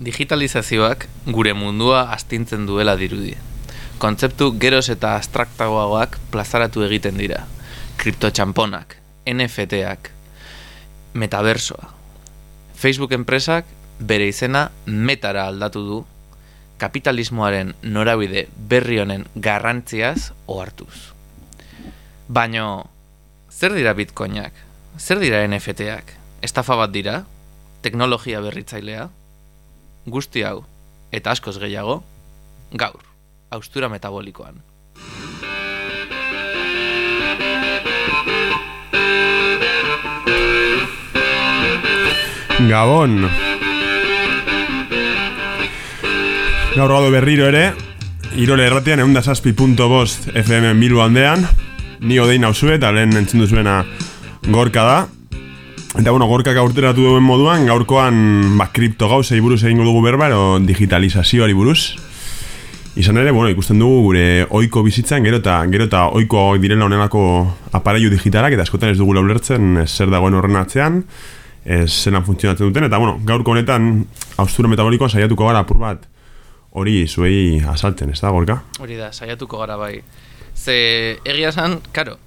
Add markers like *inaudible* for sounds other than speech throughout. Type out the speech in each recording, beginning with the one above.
digitalizazioak gure mundua astintzen duela dirudi. Kontzeptu geroz eta abstraktagoagoak plazaratu egiten dira. Kriptotxamponak, NFT-ak, metaversoa. Facebook enpresak bere izena metara aldatu du kapitalismoaren norabide berri honen garrantziaz ohartuz. Baino, zer dira bitcoinak? Zer dira NFT-ak? Estafa bat dira? Teknologia berritzailea? Guzti hau, eta askoz gehiago, gaur, austura metabolikoan. Gabon. Gaur gado berriro ere, Irole erratean egun FM Bilbo handean, ni odein hau eta lehen entzun duzuena gorka da. Eta bueno, gorka gaurteratu duen moduan, gaurkoan ba, kripto gauzei buruz egingo dugu berba, ero digitalizazioari buruz. Izan ere, bueno, ikusten dugu gure oiko bizitzan, gero eta, gero eta oiko direla honelako aparailu digitalak, eta askotan ez dugu laulertzen zer dagoen horren atzean, ez zelan funtzionatzen duten, eta bueno, gaurko honetan, austura metabolikoan saiatuko gara apur bat, hori zuei asalten, ez da, gorka? Hori da, saiatuko gara bai. Ze egia esan, karo,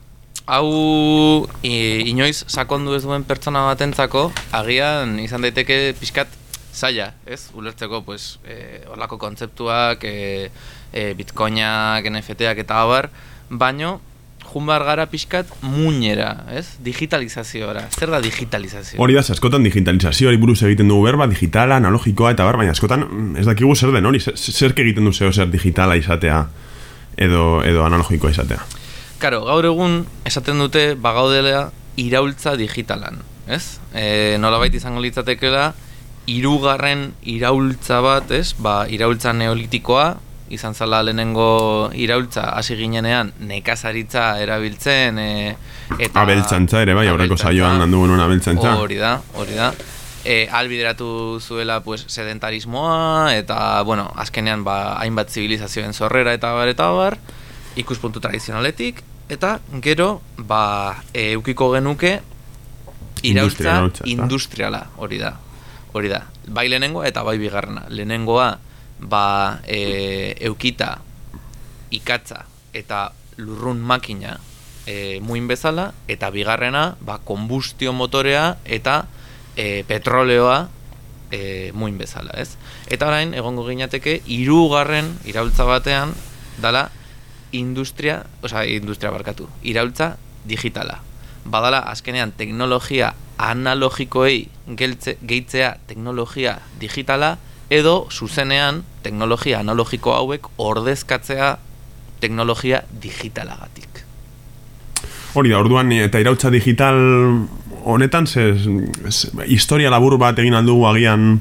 hau inoiz sakondu ez duen pertsona batentzako, agian izan daiteke pixkat zaila, ez? Ulertzeko, pues, e, orlako kontzeptuak, e, e, bitcoinak, NFT-ak eta abar, baino, junbar gara pixkat muñera, ez? Digitalizazioa, zer da digitalizazio? Hori da, askotan digitalizazioari buruz egiten dugu berba, digitala, analogikoa eta bar, baina askotan mm, ez dakigu zer den hori, zer egiten du zeo zer digitala izatea edo, edo analogikoa izatea. Karo, gaur egun esaten dute bagaudelea iraultza digitalan, ez? E, Nola baita izango litzatekela, irugarren iraultza bat, ez? Ba, iraultza neolitikoa, izan zala lehenengo iraultza hasi ginenean nekazaritza erabiltzen e, eta abeltzantza ere bai aurreko saioan landu genuen abeltzantza hori da, hori da e, albideratu zuela pues, sedentarismoa eta bueno, azkenean ba, hainbat zibilizazioen zorrera eta bar eta bar ikuspuntu tradizionaletik eta gero ba, eukiko genuke iraultza industriala hori da. Hori da, bai lehenengoa eta bai bigarrena. Lehenengoa ba, e, eukita ikatza eta lurrun makina e, muin bezala. Eta bigarrena ba, konbustio motorea eta e, petroleoa e, muin bezala, ez? Eta orain egongo ginateke hirugarren iraultza batean dala industria, osea, industria barkatu, iraultza digitala. Badala azkenean teknologia analogikoei gehitzea teknologia digitala edo zuzenean teknologia analogiko hauek ordezkatzea teknologia digitalagatik. Hori da, orduan eta irautza digital honetan ze, historia labur bat egin aldugu agian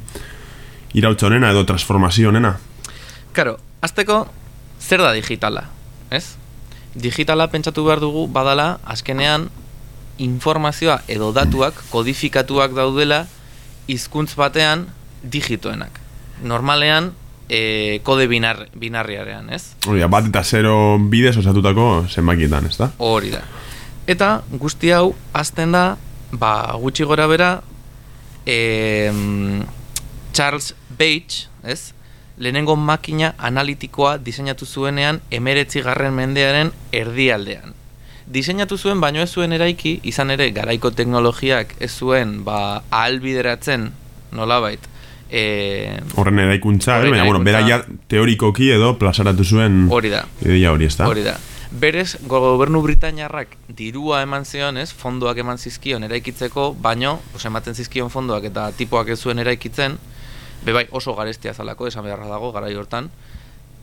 irautza honena edo transformazio honena? Karo, azteko zer da digitala, ez? Digitala pentsatu behar dugu badala azkenean informazioa edo datuak kodifikatuak daudela hizkuntz batean digitoenak normalean e, kode binar, binarriarean, ez? Hori bat eta zero bidez osatutako zenbakietan, ez da? Hori da. Eta guzti hau azten da, ba, gutxi gora bera, e, Charles Babbage, ez? Lehenengo makina analitikoa diseinatu zuenean emeretzi garren mendearen erdialdean. Diseinatu zuen, baino ez zuen eraiki, izan ere garaiko teknologiak ez zuen ba, ahalbideratzen nolabait, e, horren eraikuntza, baina bueno, bera ja teorikoki edo plazaratu zuen hori da. ideia hori, ezta? Hori da. Berez, gobernu Britainiarrak dirua eman zion, ez, fondoak eman zizkion eraikitzeko, baino, os, ematen zizkion fondoak eta tipoak ez zuen eraikitzen, bebai oso garestia zalako, esan beharra dago, garai hortan,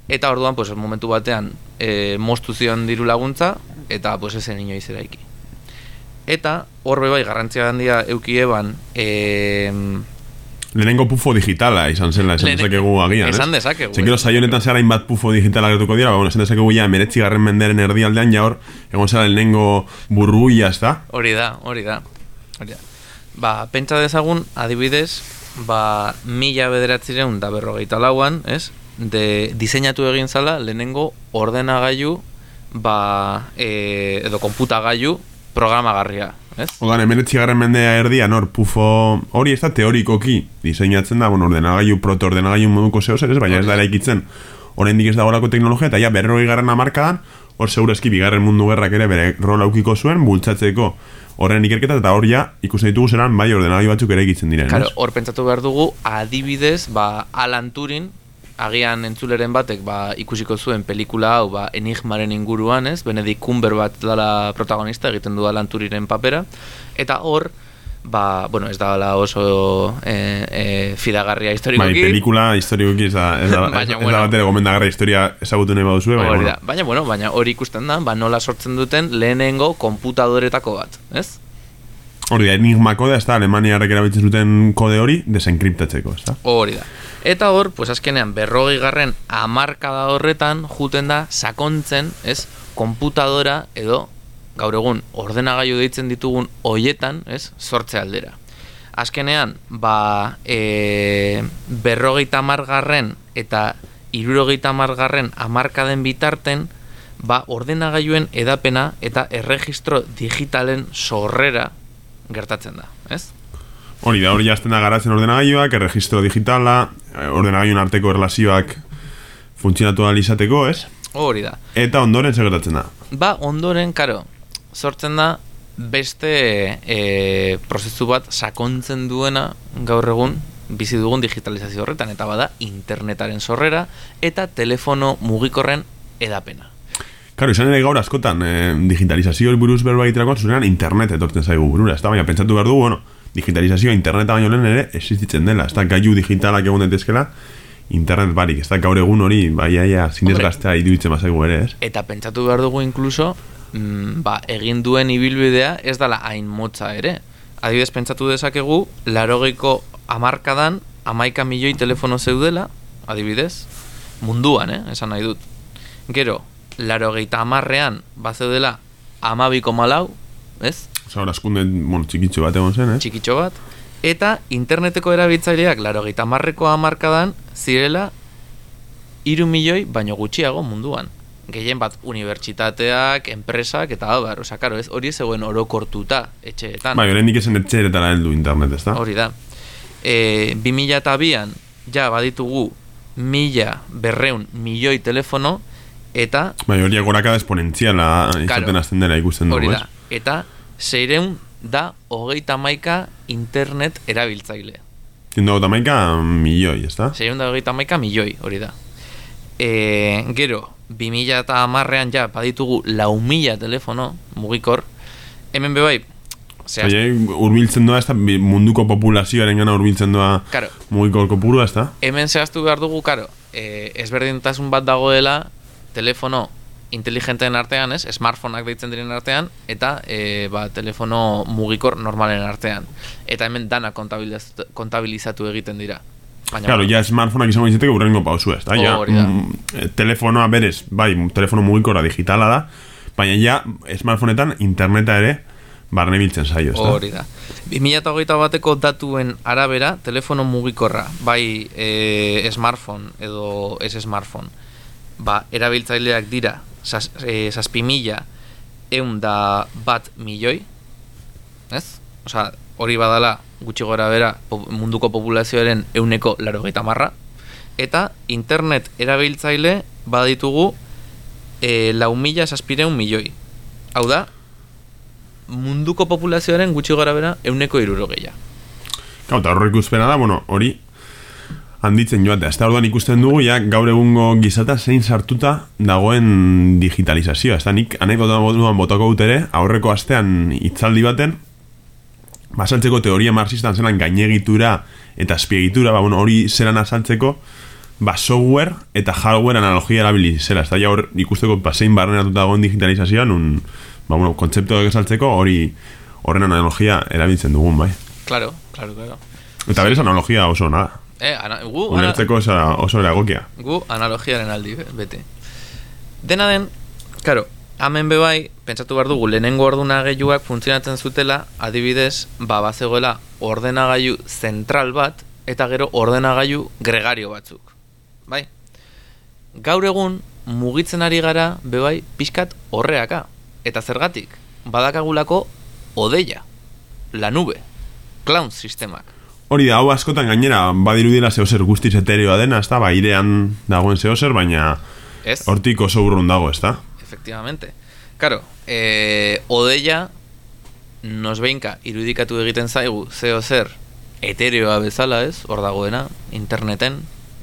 eta orduan, pues, momentu batean, e, moztu zion diru laguntza, eta, pues, esen inoiz eraiki. Eta, hor bebai, garrantzia handia eukieban, eee, Lehenengo pufo digitala izan zela, esan Lene... dezakegu agian, Esan dezakegu. Zekero saionetan zera inbat pufo digitala gertuko dira, bueno, esan dezakegu ya meretzi garren menderen erdialdean, ja hor, egon zera lehenengo burruia, ez da? Hori da, hori da. Hori da. Ba, pentsa dezagun, adibidez, ba, mila bederatzireun da berrogeita lauan, ez? De diseinatu egin zala, lehenengo ordenagailu, ba, e, edo konputagailu programagarria, ez? Odan, emeretzigarren mendea erdia, nor, pufo, hori ez da teorikoki diseinatzen da, bueno, ordenagailu, proto-ordenagailu moduko zeo zer, ez, baina ez da eraikitzen, oraindik ez dagoelako teknologia, eta ja, berroi garren amarkadan, hor segurezki bigarren mundu gerrak ere bere rol aukiko zuen, bultzatzeko horren ikerketa, eta hor ja, ikusten ditugu zeran, bai, ordenagailu batzuk eraikitzen diren, Claro, hor pentsatu behar dugu, adibidez, ba, Alan Turing, agian entzuleren batek ba, ikusiko zuen pelikula hau ba, enigmaren inguruan, ez? Benedict Cumberbatch dala protagonista, egiten du Alan Turingen papera, eta hor, ba, bueno, ez da oso e, e, fidagarria Bai, historikoki. pelikula historikoki ez da, ez da, *laughs* Baina, ez, ez bueno. da batere gomendagarra historia ezagutu nahi baduzue, baina, bueno. Baina, bueno, baina hori ikusten da, ba, nola sortzen duten lehenengo konputadoretako bat, ez? Hori da, enigma kodea, ez da, Alemaniarrek erabiltzen zuten kode hori desenkriptatzeko, ez da? Hori da. Eta hor, pues azkenean, berrogei garren amarkada horretan juten da sakontzen, ez, konputadora edo gaur egun ordenagailu deitzen ditugun hoietan, ez, sortze aldera. Azkenean, ba, e, berrogeita margarren eta irurogeita margarren amarkaden bitarten, ba, ordenagailuen edapena eta erregistro digitalen sorrera gertatzen da, ez? Hori da, hori jazten da garatzen ordenagailuak, erregistro digitala, ordenagailun arteko erlazioak funtzionatu ahal izateko, ez? Hori da. Eta ondoren zer gertatzen da. Ba, ondoren, karo, sortzen da beste e, prozesu bat sakontzen duena gaur egun bizi dugun digitalizazio horretan eta bada internetaren sorrera eta telefono mugikorren edapena. Karo, izan ere gaur askotan eh, digitalizazio buruz berba egiterakoan zuzenean internet etortzen zaigu burura, ez da, baina pentsatu behar du, bueno, digitalizazioa interneta baino lehen ere existitzen dela, ez da, gaiu digitalak egun daitezkela, internet barik, ez da, gaur egun hori, bai, aia, zinezgaztea iduitzen bazaigu ere, ez? Eta pentsatu behar dugu inkluso, mm, ba, egin duen ibilbidea ez dala hain motza ere. Adibidez, pentsatu dezakegu, larogeiko amarkadan, amaika milioi telefono zeudela, adibidez, munduan, eh, esan nahi dut. Gero, larogeita amarrean, bazeudela, amabiko malau, ez? Osa, hor askunde, bueno, txikitxo bat egon zen, ez? txikitxo bat, eta interneteko erabiltzaileak larogeita marreko amarkadan zirela iru milioi baino gutxiago munduan. Gehien bat unibertsitateak, enpresak eta abar, osa, karo, ez, hori zegoen orokortuta etxeetan. Bai, oraindik esen etxeretara heldu internet, ez da? Hori da. E, 2000 eta bian, ja, baditugu mila berreun milioi telefono, eta Bai, hori agorakada esponentziala izaten hasten dela ikusten dugu, hori ez? da. Eta seireun da hogeita maika internet erabiltzaile. Zindo gota maika milioi, ez da? Seireun da hogeita maika milioi, hori da. E, gero, 2000 eta amarrean ja, baditugu lau mila telefono mugikor, hemen bebai, zehaz, Baina urbiltzen doa, ez da, munduko populazioaren gana urbiltzen doa Karo. mugiko kopurua, ez da? hemen zehaztu behar dugu, karo, e, ezberdintasun bat dagoela telefono inteligenteen artean, ez, smartphoneak deitzen diren artean, eta e, ba, telefono mugikor normalen artean. Eta hemen dana kontabilizatu, kontabilizatu egiten dira. Baina, Claro, ja smartphoneak izango izateko urrengo pausu, ez da? Ja, Hori da. mm, eh, telefonoa berez, bai, telefono mugikora digitala da, baina ja, smartphoneetan interneta ere barne biltzen zaio, ez da? Hori da. 2008 bateko datuen arabera, telefono mugikorra, bai e, smartphone edo ez smartphone, ba, erabiltzaileak dira, sas, e, saspi mila, eun da bat milioi, ez? Osa, hori badala gutxi gora bera munduko populazioaren euneko laro marra, eta internet erabiltzaile baditugu e, lau mila saspireun milioi. Hau da, munduko populazioaren gutxi gora bera euneko irurogeia. Gau, eta horrek ikuspena da, bueno, hori handitzen joatea. Ez da orduan ikusten dugu, ja, gaur egungo gizata zein sartuta dagoen digitalizazioa. Ez da nik, anai botan botako dut ere, aurreko astean hitzaldi baten, basaltzeko teoria marxistan zelan gainegitura eta azpiegitura, ba, bueno, hori zelan azaltzeko, ba, software eta hardware analogia erabili zela. Ez da, ja, hor ikusteko pasein barrenatuta dagoen digitalizazioan, un, ba, bueno, kontzeptuak esaltzeko hori horren analogia erabiltzen dugun, bai. Claro, claro, claro. Eta berez analogia oso nada. Eh, ana, gu, ana, Ulertzeko oso, oso eragokia. gu analogiaren aldi, be- bete. Dena den, karo, hemen bebai, pentsatu behar dugu, lehenengo ordenagailuak funtzionatzen zutela, adibidez, ba, bazegoela ordenagailu zentral bat, eta gero ordenagailu gregario batzuk. Bai? Gaur egun, mugitzen ari gara, bebai, pixkat horreaka. Eta zergatik, badakagulako odeia, la nube, cloud sistemak. Hori da, hau askotan gainera, badirudila zehozer guztiz etereoa dena, ez da, ba, irean dagoen zehozer, baina Ez? hortik oso urrun dago, ez da? Efectivamente. Karo, e, odeia nos behinka irudikatu egiten zaigu zeo zer etereoa bezala ez, hor dagoena, interneten,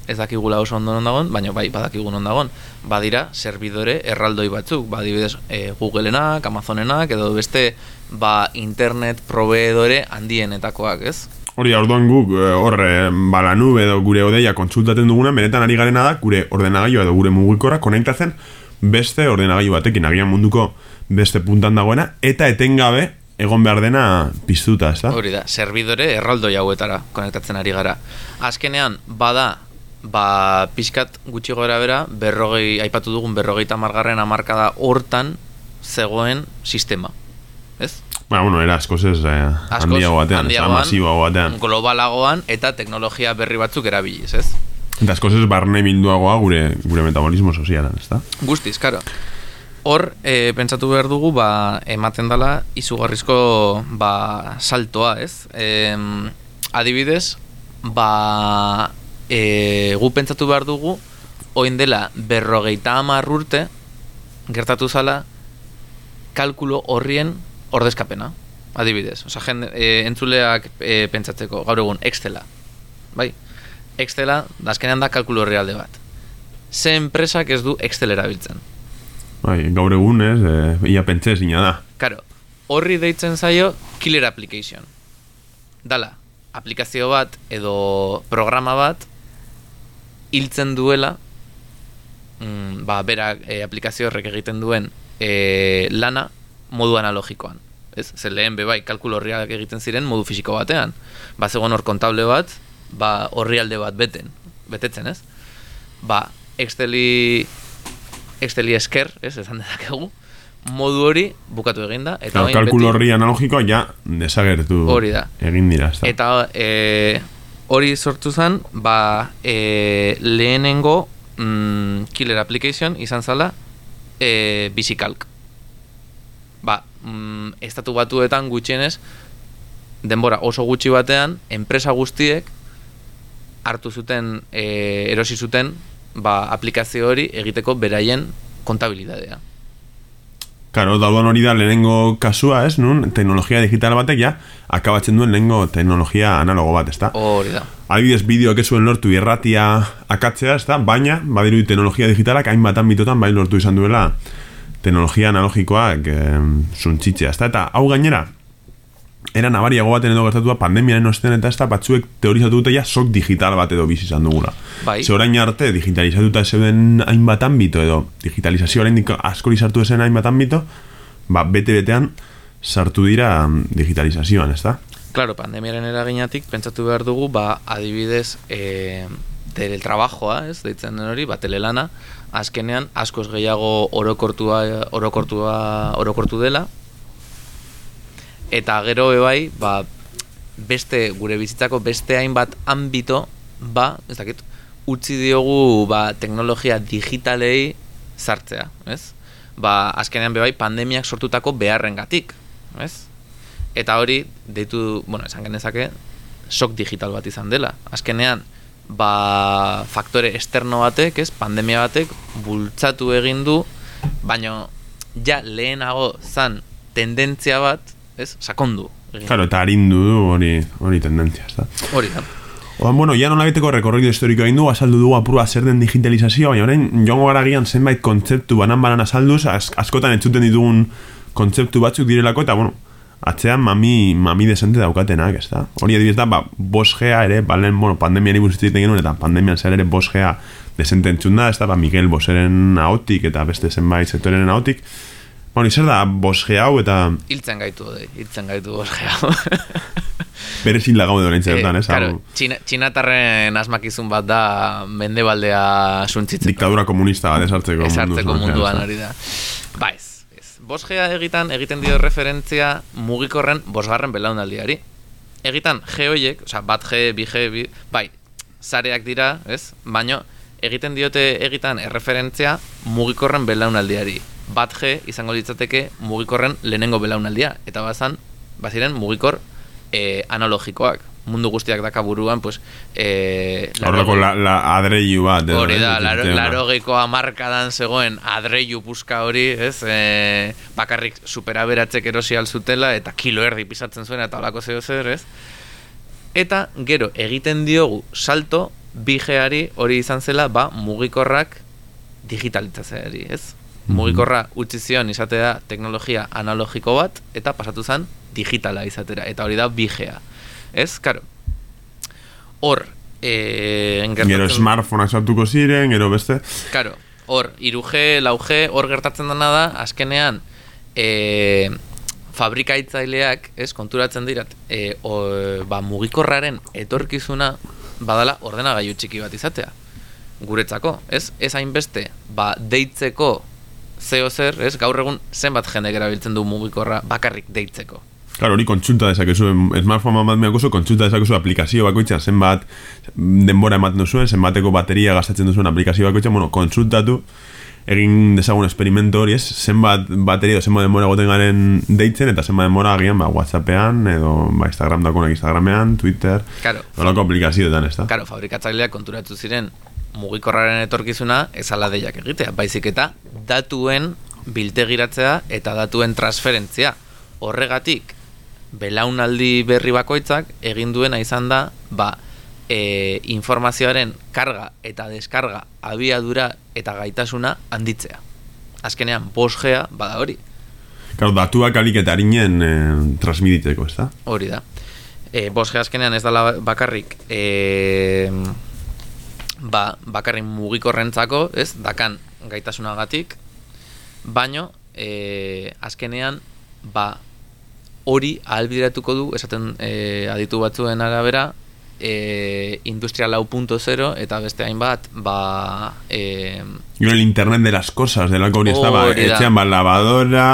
ez dakigula oso ondo non dagoen, baina bai badakigu non dagoen. Badira, servidore erraldoi batzuk, badibidez e, Googleenak, Amazonenak, edo beste ba, internet proveedore handienetakoak, ez? Hori orduan guk, eh, hor, eh, ba, la nube edo gure odeia kontsultaten duguna, benetan ari garena da, gure ordenagailu edo gure mugikora konektatzen beste ordenagailu batekin, agian munduko beste puntan dagoena, eta etengabe egon behar dena piztuta, ez da? Hori da, servidore erraldoi hauetara konektatzen ari gara. Azkenean, bada, ba, pixkat gutxi gora bera, berrogei, aipatu dugun berrogeita margarren amarkada hortan zegoen sistema. Ez? Ba, bueno, era askoz ez eh, handiago batean, masiboago batean. globalagoan eta teknologia berri batzuk erabiliz, ez? Eta askoz ez barne bilduagoa gure, gure metabolismo sozialan, ez da? Guztiz, karo. Hor, e, pentsatu behar dugu, ba, ematen dela izugarrizko ba, saltoa, ez? E, adibidez, ba, e, gu pentsatu behar dugu, oin dela berrogeita hamar urte, gertatu zala, kalkulo horrien ordezkapena, adibidez. Osa, jende, e, entzuleak e, pentsatzeko, gaur egun, Excela, bai? Excela, da azkenean da kalkulo realde bat. Ze enpresak ez du Excel erabiltzen. Bai, gaur egun ez, e, ia pentsa ezina da. Karo, horri deitzen zaio killer application. Dala, aplikazio bat edo programa bat hiltzen duela mm, ba, bera e, aplikazio horrek egiten duen e, lana modu analogikoan. Ez? Ze lehen be bai, kalkulo horriak egiten ziren modu fisiko batean. Ba, zegoen hor kontable bat, ba, horri alde bat beten, betetzen, ez? Ba, Exceli Exceli esker, ez, esan dezakegu, modu hori bukatu eginda. Eta Claro, kalkulo beti- horri analogikoa ja desagertu Hori da. egin dira, ez da? Eta e, hori sortu zen, ba, e, lehenengo mm, killer application izan zala e, bizikalk. Ba, mm, estatu batuetan gutxienez, denbora oso gutxi batean, enpresa guztiek hartu zuten, e, erosi zuten, ba, aplikazio hori egiteko beraien kontabilidadea. Karo, daudan hori da lehenengo kasua, ez, nun, teknologia digital batek ja, akabatzen duen lehenengo teknologia analogo bat, ez da? Hori da. Adibidez, bideoak ez zuen lortu irratia akatzea, ez da? Baina, badiru teknologia digitalak hainbat ambitotan bai lortu izan duela teknologia analogikoak e, suntzitzea, ez da? Eta hau gainera, era nabariago baten edo gertatua pandemiaren ostean eta ez da batzuek teorizatu dute ja sok digital bat edo bizi izan dugula. Bai. Ze orain arte digitalizatuta zeuden hainbat ambito edo digitalizazio orain askori sartu esen hainbat ambito, ba, bete-betean sartu dira mm, digitalizazioan, ez da? Claro, pandemiaren eraginatik pentsatu behar dugu, ba, adibidez, e, teletrabajoa, ez, deitzen den hori, ba, telelana, azkenean askoz gehiago orokortua, orokortua, orokortu dela, eta gero ebai, ba, beste, gure bizitzako beste hainbat ambito, ba, ez dakit, utzi diogu, ba, teknologia digitalei sartzea, ez? Ba, azkenean bebai, pandemiak sortutako beharrengatik, ez? Eta hori, deitu, bueno, esan genezake, shock digital bat izan dela. Azkenean, ba, faktore externo batek, ez, pandemia batek, bultzatu egin du, baino, ja lehenago zan tendentzia bat, ez, sakondu. Claro, eta harindu du hori, hori tendentzia, ez da? Hori da. Oan, bueno, ya nolabiteko rekorrido historiko egin du, azaldu dugu apurua zer den digitalizazioa, baina orain joango gara gian zenbait kontzeptu banan-banan azalduz, az, askotan entzuten ditugun kontzeptu batzuk direlako, eta bueno, atzean mami, mami desente daukatenak, ez da? Hori adibidez da, ba, 5G ere, balen, bueno, hitz egiten genuen, eta pandemian zer ere 5G desente entzun da, ez da, ba, Miguel Boseren ahotik, eta beste zenbait sektoreren ahotik, Bueno, zer da, 5G hau, eta Hiltzen gaitu, de, hiltzen gaitu bosgea. *laughs* bere zilda gaude orain zertan, ez? Eh, claro, Hau, txina, txinatarren asmakizun bat da mendebaldea suntzitzeko. diktadura komunista bat esartzeko Esartzeko mundu munduan ez da. hori da. Ba ez, ez. Bosgea egitan, egiten dio referentzia mugikorren bosgarren belaunaldiari. Egitan, G hoiek, osea, bat G, bi G, bi, bai, zareak dira, ez? Baino, egiten diote egitan erreferentzia mugikorren belaunaldiari. Bat G izango litzateke mugikorren lehenengo belaunaldia. Eta bazan, baziren mugikor e, analogikoak. Mundu guztiak daka buruan, pues, e, Horreko la, la adreiu bat. Hori da, eh, laro, tema. larogeiko amarkadan zegoen adreiu puska hori, ez? E, bakarrik superaberatzek erosi alzutela eta kilo erdi pisatzen zuen eta olako zeo zer, ez? Eta gero egiten diogu salto bigeari hori izan zela ba mugikorrak digitalizatzeari, ez? Mhm. Mugikorra utzi zion izatea teknologia analogiko bat eta pasatu zen digitala izatera eta hori da bigea. Ez? Karo. Hor, eh, Gero smartphoneak sartuko ziren, gero beste. Karo, hor, 3G, 4G, hor gertatzen dena da, azkenean, e, fabrikaitzaileak, ez, konturatzen dirat, e, o, ba, mugikorraren etorkizuna badala ordenagailu txiki bat izatea. Guretzako, ez? Ez hainbeste, ba, deitzeko zeo zer, ez? Gaur egun zenbat jendek erabiltzen du mugikorra bakarrik deitzeko. Claro, hori kontsulta dezakezu, smartphone bat mehakozu, kontsulta dezakezu aplikazio bakoitza, zenbat denbora ematen duzuen, zenbateko bateria gastatzen duzuen aplikazio bakoitza, bueno, kontsultatu, egin dezagun esperimento hori ez, zenbat bateria, edo zenbat denbora goten garen deitzen, eta zenbat denbora agian, ba, Whatsappean, edo ba, Instagram dakonak Instagramean, Twitter, Claro. horako aplikazioetan, ez da? Karo, fabrikatzaileak konturatu ziren mugikorraren etorkizuna ezala deiak egitea, baizik eta datuen biltegiratzea eta datuen transferentzia. Horregatik, belaunaldi berri bakoitzak egin duena izan da, ba, e, informazioaren karga eta deskarga abiadura eta gaitasuna handitzea. Azkenean, 5G bada hori, Claro, datuak alik eta harinen eh, transmititzeko, ez da? hori da. E, 5G azkenean ez dala bakarrik e, ba, bakarrik mugikorrentzako, ez, dakan gaitasunagatik, baino e, azkenean ba, hori ahalbideratuko du, esaten e, aditu batzuen arabera, e, industria lau punto zero, eta beste hainbat, ba, e, Gero el internet de las cosas, delako hori ez da, ba, Hori da. etxean ba, lavadora,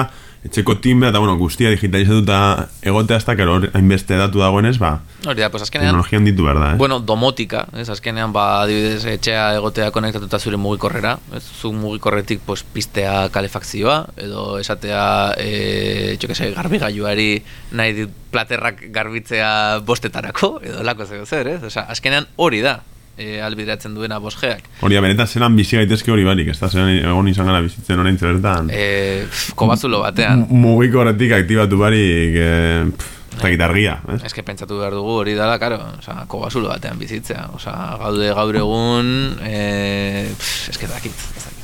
etxeko timbre, eta bueno, guztia digitalizatuta egotea hasta, que hor hainbeste datu dagoenez, ba, hori da, pues azkenean, teknologian ditu behar da, eh? Bueno, domotika, ez, azkenean, ba, adibidez, etxea egotea konektatuta zure mugikorrera, ez, zu mugikorretik, pues, piztea kalefakzioa, edo esatea, e, jo que garbigailuari nahi dit platerrak garbitzea bostetarako, edo lako zer, ez, Osea, azkenean hori da, e, albideratzen duena bosgeak. Hori da, benetan zelan bizi gaitezke hori barik, ez da, zelan egon izan gara bizitzen orain bertan. E, pf, batean, Mugiko horretik aktibatu barik, eh, pff, ez dakit argia, ez? Que pentsatu behar dugu hori dala, karo, oza, kobasulo batean bizitzea. Oza, gaude gaur egun, e, pff, ez que dakit, ez dakit.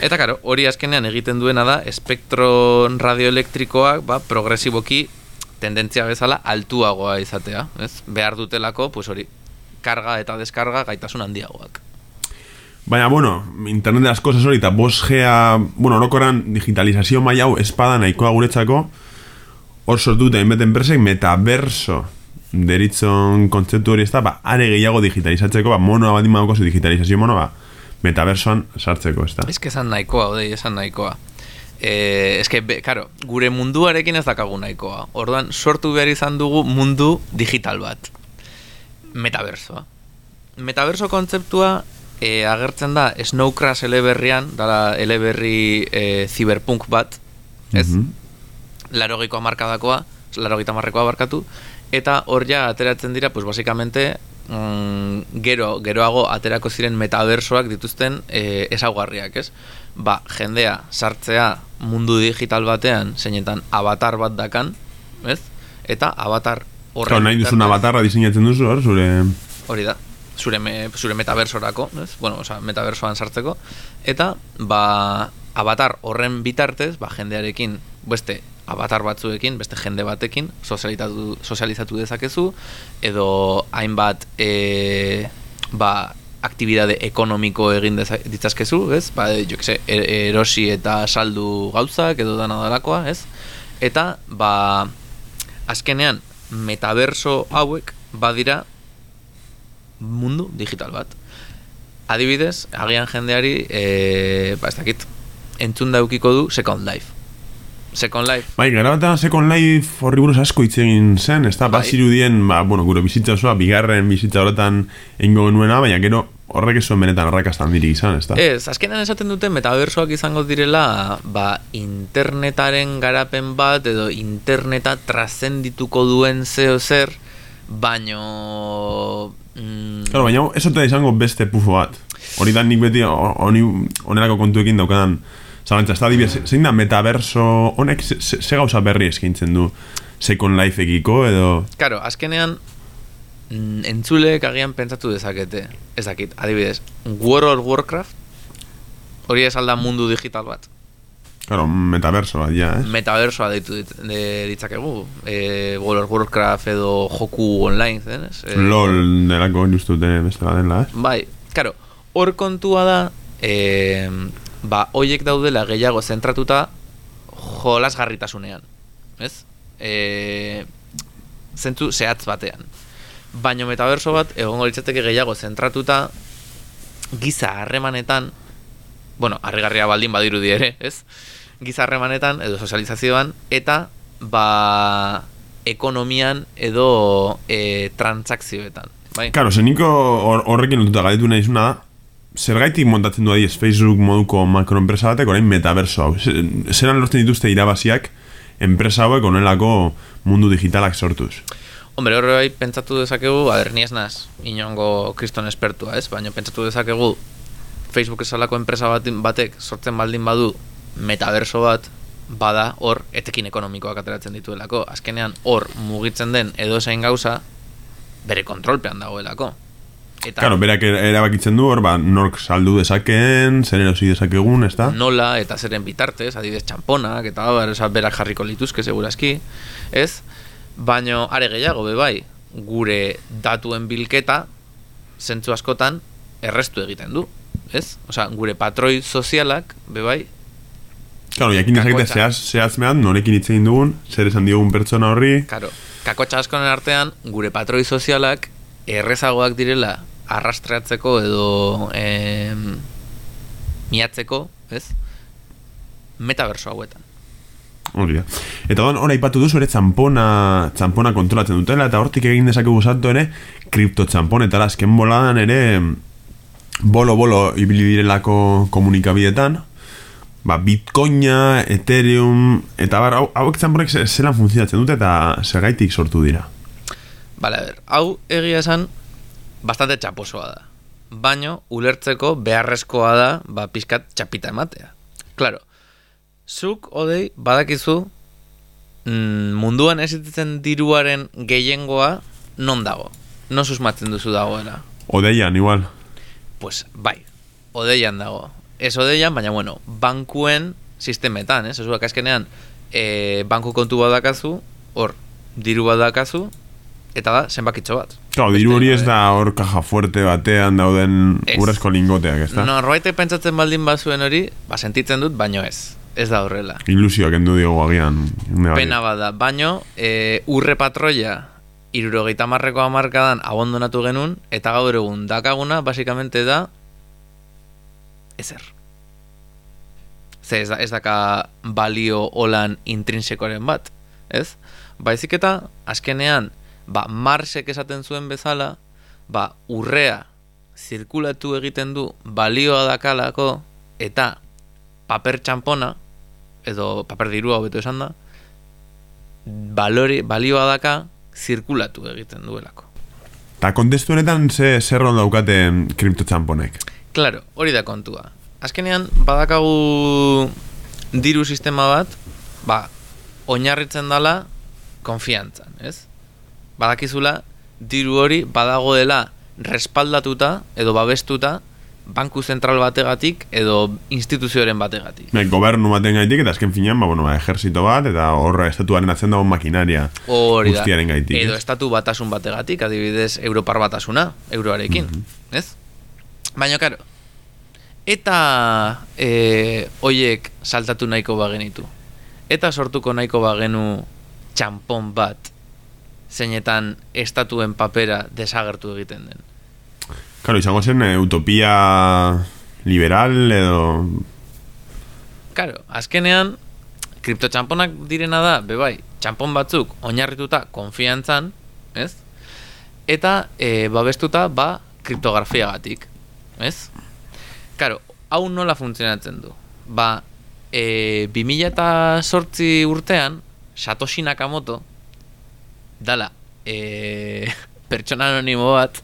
Eta karo, hori azkenean egiten duena da, espektron radioelektrikoak, ba, progresiboki tendentzia bezala altuagoa izatea, ez? Behar dutelako, pues hori, karga eta deskarga gaitasun handiagoak. Baina, bueno, internet de las cosas hori, eta 5G, bueno, orokoran digitalizazio maila hau espada nahikoa guretzako, hor sortu enbete enpresek metaverso deritzon kontzeptu hori ez da, ba, are gehiago digitalizatzeko, ba, monoa bat imagokozu digitalizazio mono, ba, metaversoan sartzeko, ez da? Ez que esan nahikoa, odei, esan nahikoa. Eh, ez que, be, karo, gure munduarekin ez dakagu nahikoa. Orduan, sortu behar izan dugu mundu digital bat. Metaversoa. Metaverso kontzeptua eh, agertzen da Snow Crash eleberrian, dala eleberri eh, cyberpunk bat, ez? Mhm. Larogeiko amarkadakoa, larogeita marrekoa barkatu, eta hor ja ateratzen dira, pues basikamente, mm, gero, geroago aterako ziren metaversoak dituzten e, esaugarriak, ez? Ba, jendea sartzea mundu digital batean, zeinetan avatar bat dakan, ez? Eta avatar horren nahi duzun avatarra diseinatzen duzu, hor, zure... Hori da, zure, me, zure metaversorako, ez? Bueno, oza, metaversoan sartzeko. Eta, ba, avatar horren bitartez, ba, jendearekin, beste avatar batzuekin, beste jende batekin, sozializatu, sozializatu dezakezu, edo hainbat, e, ba, aktibidade ekonomiko egin ditzazkezu, ez? Ba, jo que se, erosi eta saldu gauzak, edo dana dalakoa, ez? Eta, ba, azkenean, metaverso hauek badira mundu digital bat. Adibidez, agian jendeari, e, ba, ez dakit, entzun daukiko du Second Life. Second Life. Bai, gara Second Life horri buruz asko hitz egin zen, ez da, Bai. bazirudien, ba, bueno, gure bizitza osoa, bigarren bizitza horretan egingo genuena, baina gero horrek ez zuen benetan arrakastan handirik izan, ez da? Ez, azkenan esaten dute metaversoak izango direla, ba, internetaren garapen bat edo interneta trascendituko duen zeo zer, baino... Mm, Claro, baina ez izango beste pufo bat. Hori da nik beti honi onelako kontuekin daukadan zalantza, ez da adibidez, zein da metaverso honek ze, gauza berri eskaintzen du Second Life ekiko edo... Karo, azkenean mm, entzulek agian pentsatu dezakete. Ez dakit, adibidez, World of Warcraft, hori ez alda mundu digital bat. Claro, metaverso bat, ja, eh? Metaversoa deitu dit, de, ditzakegu. E, World of Warcraft edo joku online, zenez? E, LOL delako justute bestela dela, eh? Bai, karo, hor kontua da, e, ba, hoiek daudela gehiago zentratuta jolasgarritasunean, ez? E, zentzu zehatz batean. Baina metaverso bat, egongo litzateke gehiago zentratuta giza harremanetan, bueno, harrigarria baldin badirudi ere, ez? Giza harremanetan edo sozializazioan eta ba ekonomian edo e, transakzioetan, bai? Claro, zeniko hor- horrekin lotuta galetu nahi da, zergaitik montatzen du adiez Facebook moduko makroenpresa batek orain metaverso hau. Ze- Zeran lortzen dituzte irabaziak enpresa hauek onelako mundu digitalak sortuz. Hombre, horre bai, pentsatu dezakegu, a ber, ni naz, inongo kriston espertua, ez? Baina pentsatu dezakegu, Facebook esalako enpresa bat, batek sortzen baldin badu metaverso bat, bada hor etekin ekonomikoak ateratzen dituelako. Azkenean hor mugitzen den edo esain gauza, bere kontrolpean dagoelako. Eta Claro, berak era- erabakitzen du hor, ba, nork saldu dezakeen, zer erosi dezakegun, ez da? nola eta zeren bitartez, adibidez txamponak eta bar, oza, berak jarriko lituzke segurazki, ez? Baino are gehiago be bai, gure datuen bilketa zentzu askotan errestu egiten du, ez? Osea, gure patroi sozialak be bai, Claro, jakin dezakete Kakotxa. zehaz, zehazmean norekin hitz egin dugun, zer esan diogun pertsona horri, karo, kakotxa askonen artean gure patroi sozialak errezagoak direla arrastreatzeko edo em, miatzeko, ez? Metaverso hauetan. hori da. Eta on, hor aipatu duzu ere txampona, txampona kontrolatzen dutela, eta hortik egin dezakegu salto ere, kripto txamponetara azken boladan ere, bolo-bolo ibili direlako komunikabidetan, ba, bitcoina, ethereum, eta bar, hau, hauek txamponek ze- zelan funtzionatzen dute eta zergaitik sortu dira. Bale, a ber, hau egia esan bastante txaposoa da. Baino, ulertzeko beharrezkoa da, ba, pizkat txapita ematea. Claro, zuk, odei, badakizu, mm, munduan existitzen diruaren gehiengoa non dago? Non susmatzen duzu dagoela? Odeian, igual. Pues, bai, odeian dago. Ez odeian, baina, bueno, bankuen sistemetan, ez? Ezuak azkenean, e, banku kontu bat dakazu, hor, diru bat dakazu, eta da, zenbakitxo bat. Claro, diru hori ez da hor kaja fuerte batean dauden Ez. urrezko lingoteak, ez da? Norbaitek pentsatzen baldin bazuen hori, ba, sentitzen dut, baino ez. Ez da horrela. Ilusioak endu diogu agian. Pena bada, baino, e, urre patroia, irurogeita marreko amarkadan abandonatu genuen, eta gaur egun dakaguna, basikamente da, ezer. Ze ez, da, ez daka balio olan intrinsekoren bat, ez? Baizik eta, azkenean, ba, Marsek esaten zuen bezala, ba, urrea zirkulatu egiten du balioa dakalako, eta paper txampona, edo paper dirua hobeto esan da, balori, balioa daka zirkulatu egiten duelako. Ta kontestu honetan ze zerron daukate kripto txamponek. Claro, hori da kontua. Azkenean, badakagu diru sistema bat, ba, oinarritzen dala konfiantzan, ez? Badakizula, diru hori badagoela respaldatuta edo babestuta banku zentral bategatik edo instituzioaren bategatik. Bai, gobernu baten gaitik eta azken finean, ba, bueno, ba, ejerzito bat eta horra estatuaren atzen dago makinaria Hori da. guztiaren gaitik. Edo estatu batasun bategatik, adibidez, Europar batasuna, euroarekin, ez? Baina, karo, eta e, oiek saltatu nahiko bagenitu. Eta sortuko nahiko bagenu txampon bat, zeinetan estatuen papera desagertu egiten den. Claro, izango zen eh, utopia liberal edo... Karo, azkenean, kriptotxamponak direna da, bebai, txampon batzuk oinarrituta konfiantzan, ez? Eta e, babestuta, ba, kriptografiagatik, ez? Karo, hau nola funtzionatzen du? Ba, e, 2000 eta sortzi urtean, Satoshi Nakamoto, dala, e, pertsona anonimo bat,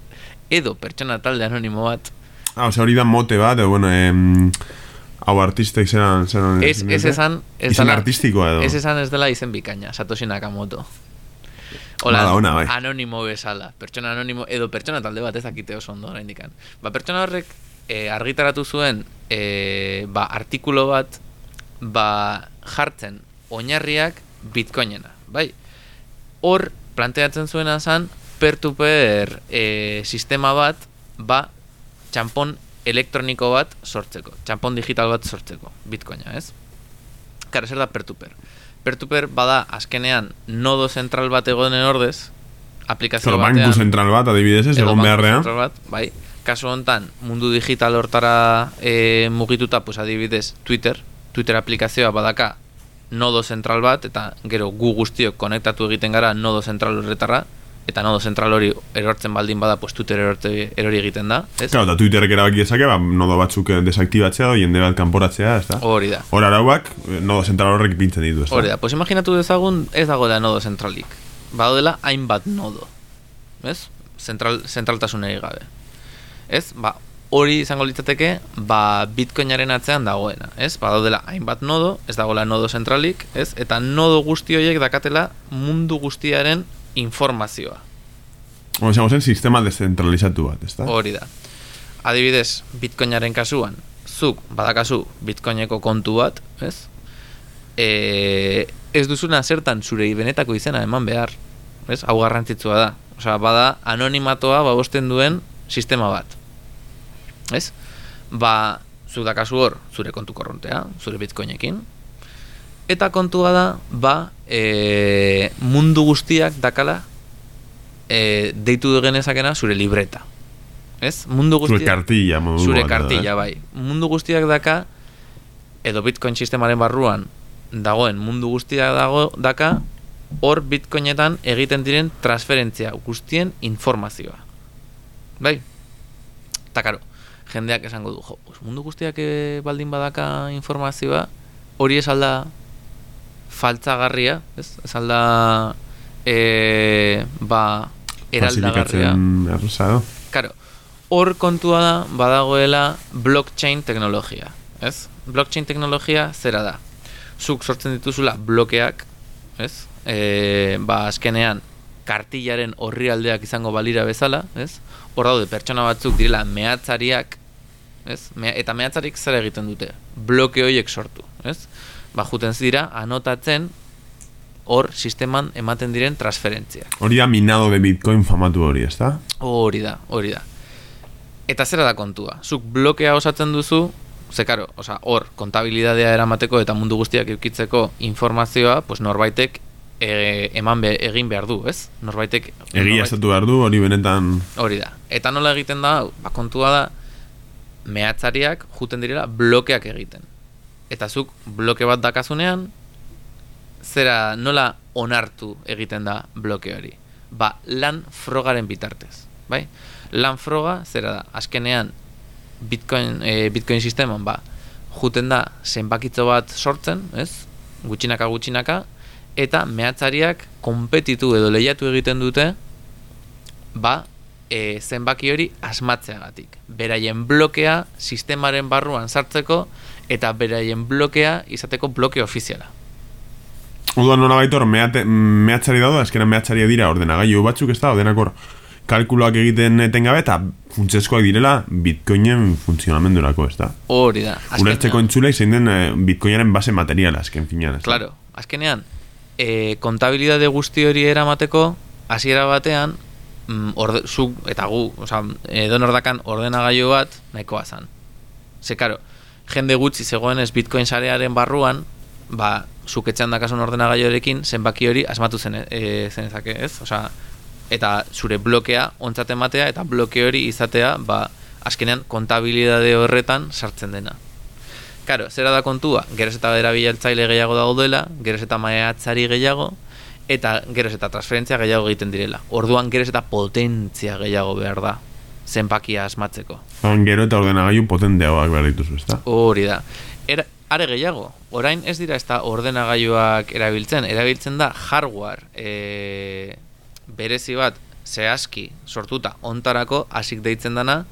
edo pertsona talde anonimo bat, Ah, osea, hori da mote bat, edo, bueno, em, hau artistek zeran... zeran Ez, ez esan... Ez Izen artistikoa edo. Ez esan ez dela izen bikaina, Satoshi Nakamoto. Bada ona, bai. anonimo bezala. Pertsona anonimo, edo pertsona talde bat ezakite oso ondo oraindikan. Ba, pertsona horrek e, argitaratu zuen e, ba, artikulo bat ba, jartzen oinarriak bitcoinena, bai? Hor planteatzen zuena zan peer-to-peer e, sistema bat ba, txampon elektroniko bat sortzeko, txampon digital bat sortzeko, bitcoina, ez? Karo, zer da peer-to-peer? Peer-to-peer bada azkenean nodo zentral bat egonen ordez, aplikazio Zoro, batean... banku zentral bat, adibidez ez, egon beharrean. bat, bai. Kasu hontan, mundu digital hortara e, mugituta, pues adibidez, Twitter, Twitter aplikazioa badaka nodo zentral bat, eta gero gu guztiok konektatu egiten gara nodo zentral horretara, eta nodo zentral hori erortzen baldin bada, pues Twitter erorte, erori egiten da, ez? Claro, eta Twitterrek erabaki dezake, ba, nodo batzuk eh, desaktibatzea, jende bat kanporatzea, ez da? Hori da. Hor arauak, eh, nodo zentral horrek pintzen ditu, ez da? Hori da, pues imaginatu dezagun ez dagoela nodo zentralik. Badaudela hainbat nodo. Ez? Zentral, zentraltasuneri gabe. Ez? Ba, hori izango litzateke, ba, bitcoinaren atzean dagoena. Ez? Badaudela hainbat nodo, ez dagoela nodo zentralik, ez? Eta nodo guzti horiek dakatela mundu guztiaren informazioa. Hor izango zen sistema descentralizatu bat, ez da? Hori da. Adibidez, bitcoinaren kasuan, zuk badakazu bitcoineko kontu bat, ez? E, ez duzuna zertan zure benetako izena eman behar, ez? Hau garrantzitsua da. Osea, bada anonimatoa babosten duen sistema bat. Ez? Ba, zuk dakazu hor zure kontu korrontea, zure bitcoinekin, eta kontua da, ba, e, mundu guztiak dakala e, deitu genezakena zure libreta. Ez? Mundu Zure guztiak... kartilla, modu Zure kartilla, eh? bai. Mundu guztiak daka, edo bitcoin sistemaren barruan dagoen mundu guztiak dago daka, hor bitcoinetan egiten diren transferentzia guztien informazioa. Bai? Eta karo, jendeak esango du, jo, pues mundu guztiak eh, baldin badaka informazioa, hori esalda faltzagarria, ez? Esalda e, ba, eraldagarria. Karo, hor kontua da badagoela blockchain teknologia, ez? Blockchain teknologia zera da. Zuk sortzen dituzula blokeak, ez? E, ba, azkenean, kartillaren orrialdeak izango balira bezala, ez? Hor daude pertsona batzuk direla mehatzariak, ez? Me, eta mehatzarik zer egiten dute? Bloke horiek sortu, ez? Ba, juten dira anotatzen hor sisteman ematen diren transferentziak. Hori da minado de bitcoin famatu hori, ez da? Hori da, hori da. Eta zera da kontua? Zuk blokea osatzen duzu, ze karo, oza, hor, kontabilidadea eramateko eta mundu guztiak eukitzeko informazioa, pues norbaitek e, eman be, egin behar du, ez? Norbaitek... Egia norbait- behar du, hori benetan... Hori da. Eta nola egiten da, ba, kontua da, mehatzariak juten direla blokeak egiten. Eta zuk bloke bat dakazunean, zera nola onartu egiten da bloke hori. Ba, lan frogaren bitartez, bai? Lan froga, zera da, azkenean Bitcoin, e, Bitcoin sisteman, ba, juten da zenbakitzo bat sortzen, ez? Gutxinaka gutxinaka, eta mehatzariak konpetitu edo lehiatu egiten dute, ba, e, zenbaki hori asmatzeagatik. Beraien blokea sistemaren barruan sartzeko eta beraien blokea izateko bloke ofiziala. Uduan nola baitor, meate, mehatxari daude, azkenan mehatxaria dira ordenagailu batzuk, ez da, ordenakor kalkuloak egiten etengabe eta funtsezkoak direla bitcoinen funtzionamendurako, ez da? Hori da. Ulertzeko entzulei zein den eh, bitcoinaren base materiala, azken finean, ez da? Claro, azkenean, e, kontabilidade guzti hori eramateko, hasiera batean, mm, orde, zuk eta gu, oza, edo nordakan ordenagailu bat, nahikoa zan. Ze, karo, jende gutxi zegoenez bitcoin sarearen barruan, ba, zuk etxean dakasun ordenagailuarekin, zenbaki hori asmatu zen, e, zenezake, ez? Osa, eta zure blokea ontzat ematea eta bloke hori izatea ba, azkenean kontabilidade horretan sartzen dena. Karo, zera da kontua, geroz eta erabiltzaile gehiago daudela, geroz eta maeatzari gehiago, eta geroz eta transferentzia gehiago egiten direla. Orduan geroz eta potentzia gehiago behar da, zenpakia asmatzeko. Gero eta ordenagailu potenteagoak behar dituzu, ezta? Hori da. Era, are gehiago, orain ez dira ez da ordenagailuak erabiltzen, erabiltzen da hardware e, berezi bat zehazki sortuta ontarako hasik deitzen dana,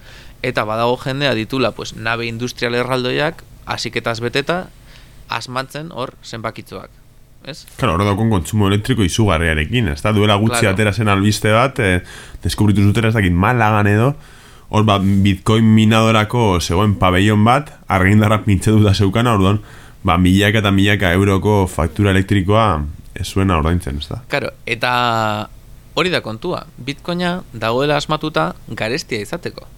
eta badago jendea ditula pues, nabe industrial erraldoiak hasiketaz beteta asmatzen hor zenbakitzoak. Ez? Claro, hor daukon kontsumo elektriko izugarriarekin, ez da? Duela gutxi Claro. atera zen albiste bat, eh, deskubritu zutera ez dakit malagan edo, hor ba, bitcoin minadorako zegoen pabellon bat, argindarra pintze da zeukana, orduan, ba, milaka eta milaka euroko faktura elektrikoa ez zuena ordaintzen, ez da? Claro, eta hori da kontua. Bitcoina dagoela asmatuta garestia izateko.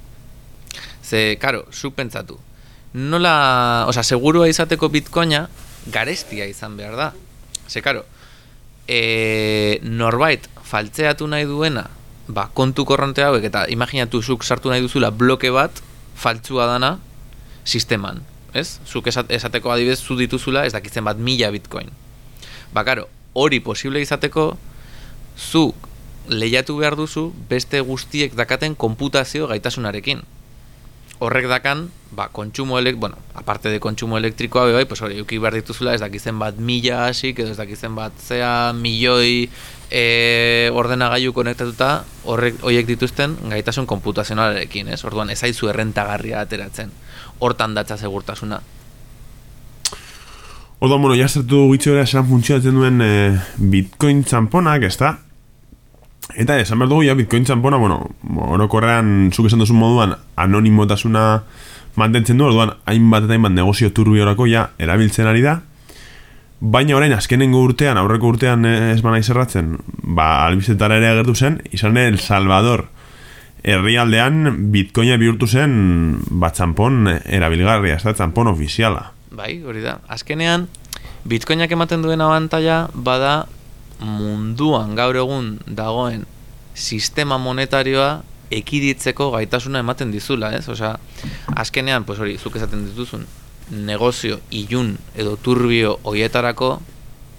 Ze, karo, zuk pentsatu. Nola, osea, segurua izateko bitcoina garestia izan behar da. Ze, karo, e, norbait faltzeatu nahi duena, ba, kontu korronte hauek, eta imaginatu zuk sartu nahi duzula bloke bat, faltzua dana, sisteman. Ez? Zuk esat- esateko adibidez zu dituzula ez dakitzen bat mila bitcoin. Ba, karo, hori posible izateko, zu lehiatu behar duzu beste guztiek dakaten konputazio gaitasunarekin. Horrek dakan, ba, kontsumo elek, bueno, aparte de kontsumo elektrikoa, bai, pues hori, euki behar dituzula, ez dakizen bat mila hasik, edo ez dakizen bat zea milioi e, ordenagailu konektatuta, horrek horiek dituzten gaitasun konputazionalarekin, ez? Orduan, ez aizu errentagarria ateratzen. Hortan datza segurtasuna. Orduan, bueno, jazertu gitxo ere esan funtzionatzen duen eh, bitcoin txamponak, ez da? Eta esan behar dugu, ja, bitcoin txampona, bueno, orokorrean, zuk esan duzun moduan, anonimotasuna mantentzen du, orduan, hainbat eta hainbat negozio turbiorako, ja, erabiltzen ari da, Baina orain azkenengo urtean, aurreko urtean eh, ez bana izerratzen, ba, albizetara ere agertu zen, izan El Salvador herrialdean bitcoina bihurtu zen ba, txampon erabilgarria, ez da, txampon ofiziala. Bai, hori da. Azkenean, bitcoinak ematen duen abantaila bada munduan gaur egun dagoen sistema monetarioa ekiditzeko gaitasuna ematen dizula, ez? Osea, azkenean, pues hori, zuk esaten dituzun, negozio ilun edo turbio hoietarako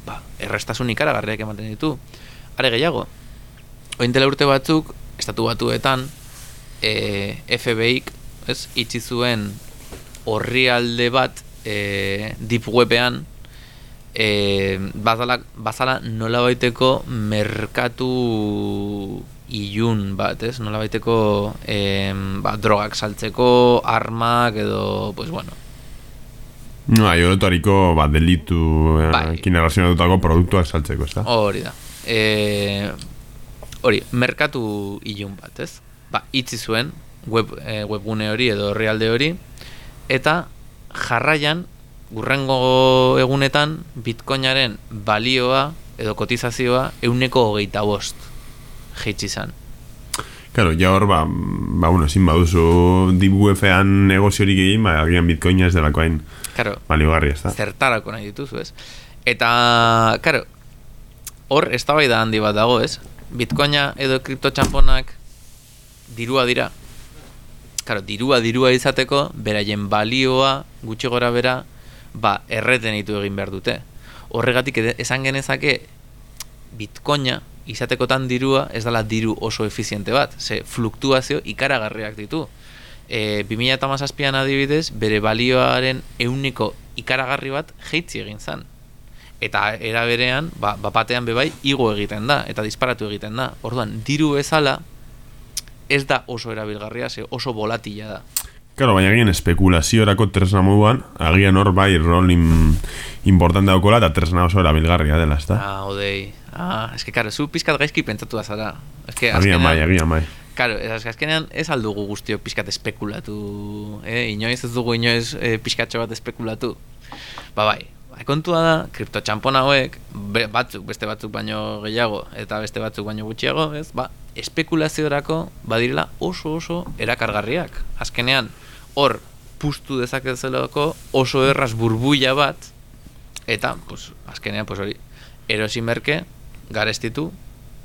ba, errestasun ikaragarriak ematen ditu. Are gehiago, ointela urte batzuk, estatu batuetan, e, FBI-k, ez, itxi zuen orrialde bat e, deep webean e, bazala, bazala nola baiteko merkatu ilun bat, ez? Nola baiteko e, ba, drogak saltzeko, armak edo, pues bueno, No, ai, orotariko, ba, delitu eh, Bai. erlazionatutako produktuak saltzeko, ez da? Hori da. E, hori, merkatu ilun bat, ez? Ba, itzi zuen web, e, webgune hori edo herrialde hori eta jarraian gurrengo egunetan bitcoinaren balioa edo kotizazioa euneko hogeita bost jeitsi zan. Claro, ja hor, ba, ba, bueno, ezin baduzu deep web-ean negoziorik egin, ba, agian bitcoina ez delako hain Claro, baliogarri, ez da? zertarako nahi dituzu, ez? Eta, karo, hor eztabaida handi bat dago, ez? Bitcoina edo kriptotxamponak dirua dira. Karo, dirua dirua izateko, beraien balioa gutxi gora bera, ba, erreten ditu egin behar dute. Horregatik esan genezake bitcoina izatekotan dirua ez dela diru oso efiziente bat, ze fluktuazio ikaragarriak ditu. E, 2008an adibidez, bere balioaren euniko ikaragarri bat jeitzi egin zan. Eta era berean, ba, bapatean bebai, igo egiten da, eta disparatu egiten da. Orduan, diru bezala, ez da oso erabilgarria, ze oso volatila da. Claro, baina agian espekulaziorako tresna moduan, agian hor bai rol in, importante daukola eta tresna oso erabilgarria dela, ez da? Ah, odei. Ah, eske, karo, zu pizkat gaizki pentsatu zara. Eske, Agian bai, agian bai. Karo, ez azkenean ez aldugu guztiok pixkat espekulatu, eh? Inoiz ez dugu inoiz eh, pixkatxo bat espekulatu. Ba bai, bai, kontua da, kriptotxampon hauek, be, batzuk, beste batzuk baino gehiago, eta beste batzuk baino gutxiago, ez? Ba, espekulaziorako badirela oso oso erakargarriak. Azkenean, hor, pustu dezakezelako oso erraz burbuila bat, eta, pues, azkenean, pues hori, erosi merke, garestitu,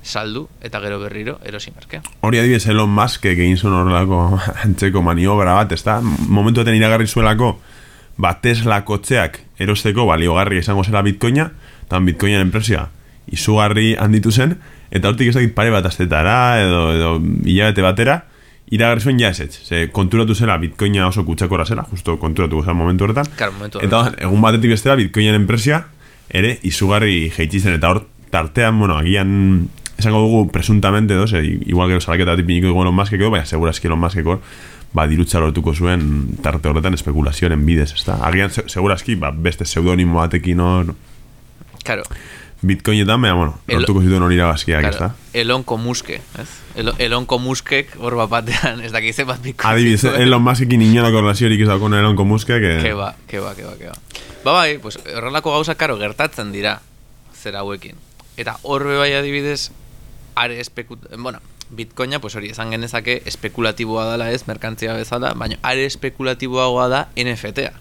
saldu, eta gero berriro, erosi merke. Hori adibidez Elon Musk egin zuen horrelako *laughs* antzeko maniobra bat, ez da? Momentu eten iragarri zuelako, ba, Tesla kotxeak erosteko baliogarri izango zela bitcoina, eta bitcoinen enpresia izugarri handitu zen, eta hortik ez dakit pare bat aztetara, edo, edo hilabete batera, iragarri zuen ja esetz. Ze konturatu zela bitcoina oso kutsakora zela, justo konturatu zen momentu horretan. Claro, momentu Eta egun batetik bestera bitcoinen enpresia ere izugarri jeitsi zen, eta hor tartean, bueno, agian esango dugu presuntamente, edo, ze, igual gero salaketa tipiniko dugu Elon Muskeko, baina segura eski Elon Muskeko, ba, dirutza lortuko zuen tarte horretan espekulazioaren bidez, ezta? Agian, se, segura eski, ba, beste pseudonimo batekin hor Claro, bitcoinetan, baina, bueno, El- lortuko zituen hori iragazkiak, claro. ezta? Elonko muske, ez? Elo, elonko muskek hor bat batean, ez dakit ze bat biko. Adibidez, Elon Muskekin inolako relaziorik ez daukon Elon Muskek, Ke que... ba, ke ba, ke ba, ke ba. Ba bai, pues, horrelako gauza karo gertatzen dira zer hauekin. Eta horbe bai adibidez, are espekut... Bueno, bitcoina, pues hori, esan genezake espekulatiboa dela ez, merkantzia bezala, baina are espekulatiboagoa da NFT-a.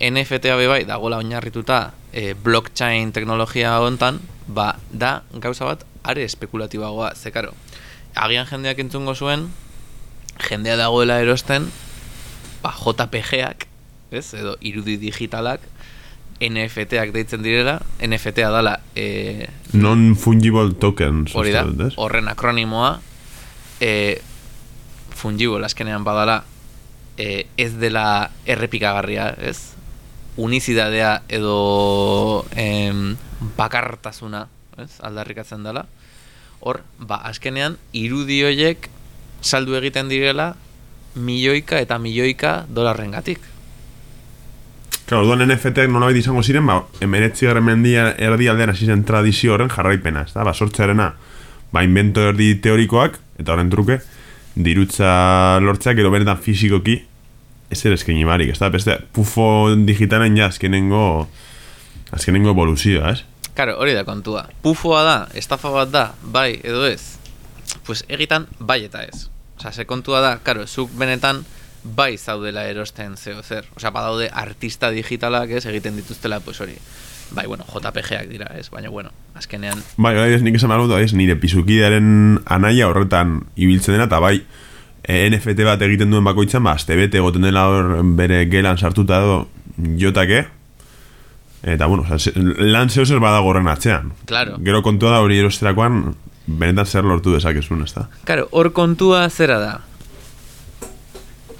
NFT-a be bai, dagoela oinarrituta e, blockchain teknologia hontan, ba, da gauza bat are espekulatiboagoa, ze karo. Agian jendeak entzungo zuen, jendea dagoela erosten, ba, JPG-ak, ez, edo irudi digitalak, NFT-ak deitzen direla, NFT-a dala, e, Non-fungible tokens, hori da, horren akronimoa, e, fungible azkenean badala, e, ez dela errepikagarria, ez? Unizidadea edo em, bakartasuna, ez? Aldarrikatzen dela. Hor, ba, azkenean, irudi horiek saldu egiten direla milioika eta milioika dolarrengatik. Claro, orduan NFT-ak nolabait izango ziren, ba, emeretzi garren mendia erdi aldean hasi zen tradizio horren jarraipena, ez da? Ba, sortzearena, ba, invento erdi teorikoak, eta horren truke, dirutza lortzeak, edo benetan fizikoki, ez ere eskaini barik, ez da? Beste, pufo digitalen ja azkenengo, azkenengo evoluzioa, ez? Karo, hori da kontua. Pufoa da, estafa bat da, bai edo ez. Pues egitan bai eta ez. Osa, ze kontua da, karo, zuk benetan bai zaudela erosten zeo zer. Osa, badaude artista digitalak ez egiten dituztela, pues hori. Bai, bueno, JPG-ak dira, ez, baina, bueno, azkenean, Bai, bai, ez nik esan dut, ez, nire pizukidearen anaia horretan ibiltzen dena, eta bai, e, NFT bat egiten duen bakoitzan, ba, azte bete egoten dela hor bere gelan sartuta edo jotake, eta, bueno, oza, lan zeo zer badago horren atzean. Claro. Gero kontua da hori erosterakoan, benetan zer lortu dezakezun, ez da? Karo, hor kontua zera da.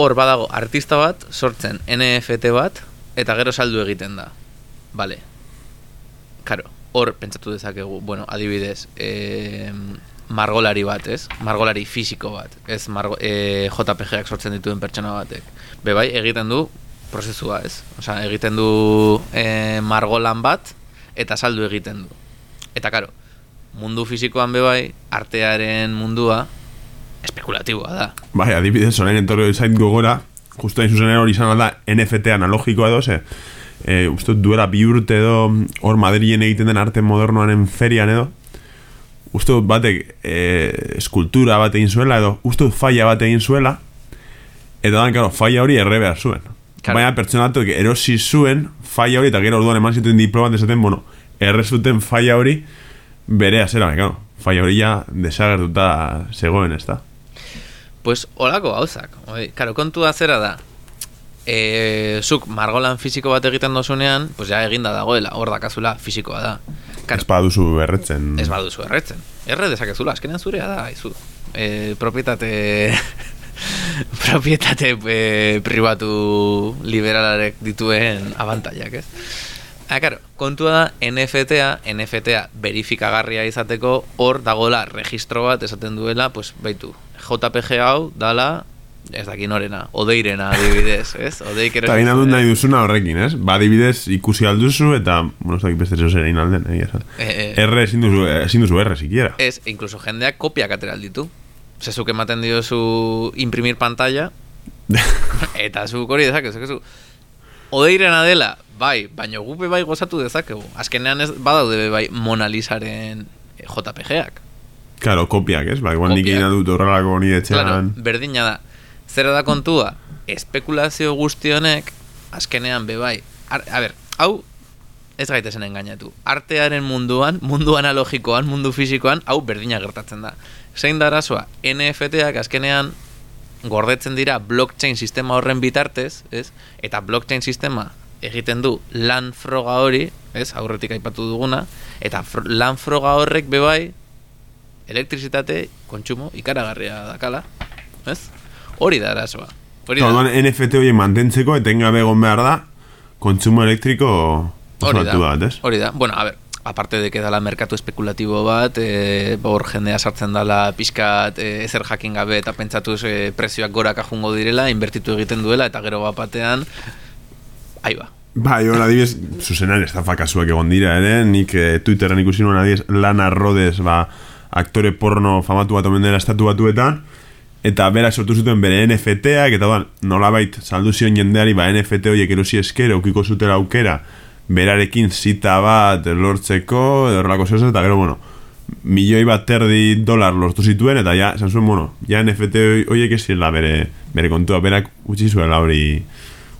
Hor badago artista bat, sortzen NFT bat, eta gero saldu egiten da. Vale. Karo, hor pentsatu dezakegu, bueno, adibidez, eh, margolari bat, ez? Margolari fisiko bat, ez margo, eh, JPG-ak sortzen dituen pertsona batek. Be bai, egiten du prozesua, ez? Osea, egiten du eh, margolan bat, eta saldu egiten du. Eta karo, mundu fisikoan be bai, artearen mundua espekulatiboa da. Bai, adibidez, orain entorri zait gogora, justo hain zuzen hori izan da NFT analogikoa edo, ze, e, uste duela bi urte edo hor Madrilen egiten den arte modernoaren ferian edo, uste dut batek e, eskultura bat egin zuela edo, uste dut faia bat egin zuela, eta dan, karo, faia hori erre behar zuen. Claro. Baina pertsonatu erosi zuen faia hori, eta gero orduan eman zituen diplomat esaten, bueno, erre zuten faia hori berea zera, baina, claro, faia hori ja desagertuta zegoen, ez da? Pues holako gauzak. Oi, Karo, kontua zera da. E, zuk margolan fisiko bat egiten dozunean, pues ja eginda dagoela, hor dakazula fisikoa da. Ez baduzu berretzen. Ez baduzu erretzen. Erre dezakezula, azkenean zurea da, aizu. E, propietate... *laughs* propietate e, pribatu liberalarek dituen abantaiak, ez? Ah, claro, kontua da NFT-a, NFT-a verifikagarria izateko hor dagoela registro bat esaten duela, pues baitu, JPG hau dala ez daki norena, odeirena adibidez, ez? Odeik Eta gina dut nahi duzuna horrekin, ez? Ba, adibidez ikusi alduzu eta, bueno, ez dakit beste zeo zer egin alden, eh, esan. Eh, eh. R ezin duzu, ezin duzu R, siquiera. Ez, incluso jendeak kopiak atera ditu. Zezuk ematen diozu imprimir pantalla, *laughs* eta zuk hori dezakezu. Odeirena dela, bai, baina gupe bai gozatu dezakegu. Azkenean ez badaude bai Mona Lisaren eh, JPG-ak. Claro, kopiak, ez? Ba, igual nik egin dut horrelako Claro, etxean. berdina da. Zera da kontua, espekulazio guzti honek, azkenean be bai. Ar, a ber, hau ez gaitezen engainatu. Artearen munduan, mundu analogikoan, mundu fisikoan, hau berdina gertatzen da. Zein da arazoa, NFT-ak azkenean gordetzen dira blockchain sistema horren bitartez, ez? Eta blockchain sistema egiten du lan froga hori, ez, aurretik aipatu duguna, eta fr lan froga horrek bebai elektrizitate kontsumo ikaragarria dakala, ez? Hori da arazoa. Hori da. orduan NFT hori mantentzeko etengabe egon behar da kontsumo elektriko Hori da. bat, ez? Hori da. Bueno, a ver, aparte de que dala merkatu espekulatibo bat, e, hor jendea sartzen dala pixkat e, ezer jakin gabe eta pentsatuz e, prezioak goraka jungo direla, inbertitu egiten duela eta gero bat batean, ahi ba. Bai, hor adibidez, zuzenan estafa kasuak egon dira, ere, nik eh, Twitteran ikusi nuen adibidez, Lana Rhodes, ba, aktore porno famatu bat omen dela estatu batuetan, eta berak sortu zuten bere NFT-ak, eta doan, nolabait saldu zion jendeari, ba, NFT horiek erosi esker, eukiko zutela aukera, berarekin zita bat lortzeko, horrelako zeu eta gero, bueno, milioi bat terdi dolar lortu zituen, eta ja, esan zuen, bueno, ja NFT horiek ez zirela bere, bere kontua, berak utzi zuela hori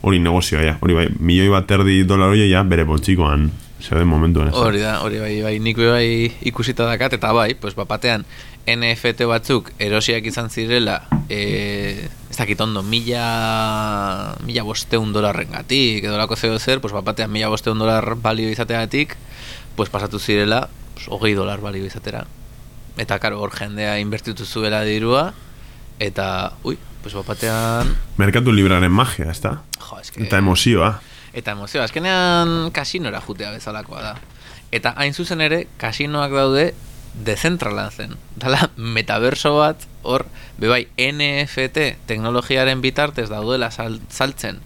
hori negozioa, ja, hori bai, milioi bat terdi dolar hori, ja, bere poltsikoan zeuden momentuan, ez? Hori da, hori bai, bai, nik bai ikusita dakat, eta bai, pues bapatean NFT batzuk erosiak izan zirela, e, ez dakit ondo, mila, mila bosteun dolarren gatik, edo lako zeo zer, pues bapatean mila bosteun dolar balio izateagatik, pues pasatu zirela, pues, hogei dolar balio izatera. Eta, karo, hor jendea inbertitu zuela dirua, eta, ui, pues bapatean, Merkatu libraren magia, ez da? jo, eske... Eta emozioa. Eta emozioa, azkenean kasinora jutea bezalakoa da. Eta hain zuzen ere, kasinoak daude dezentralan zen. Dala, metaverso bat, hor, bebai, NFT teknologiaren bitartez daudela sal, saltzen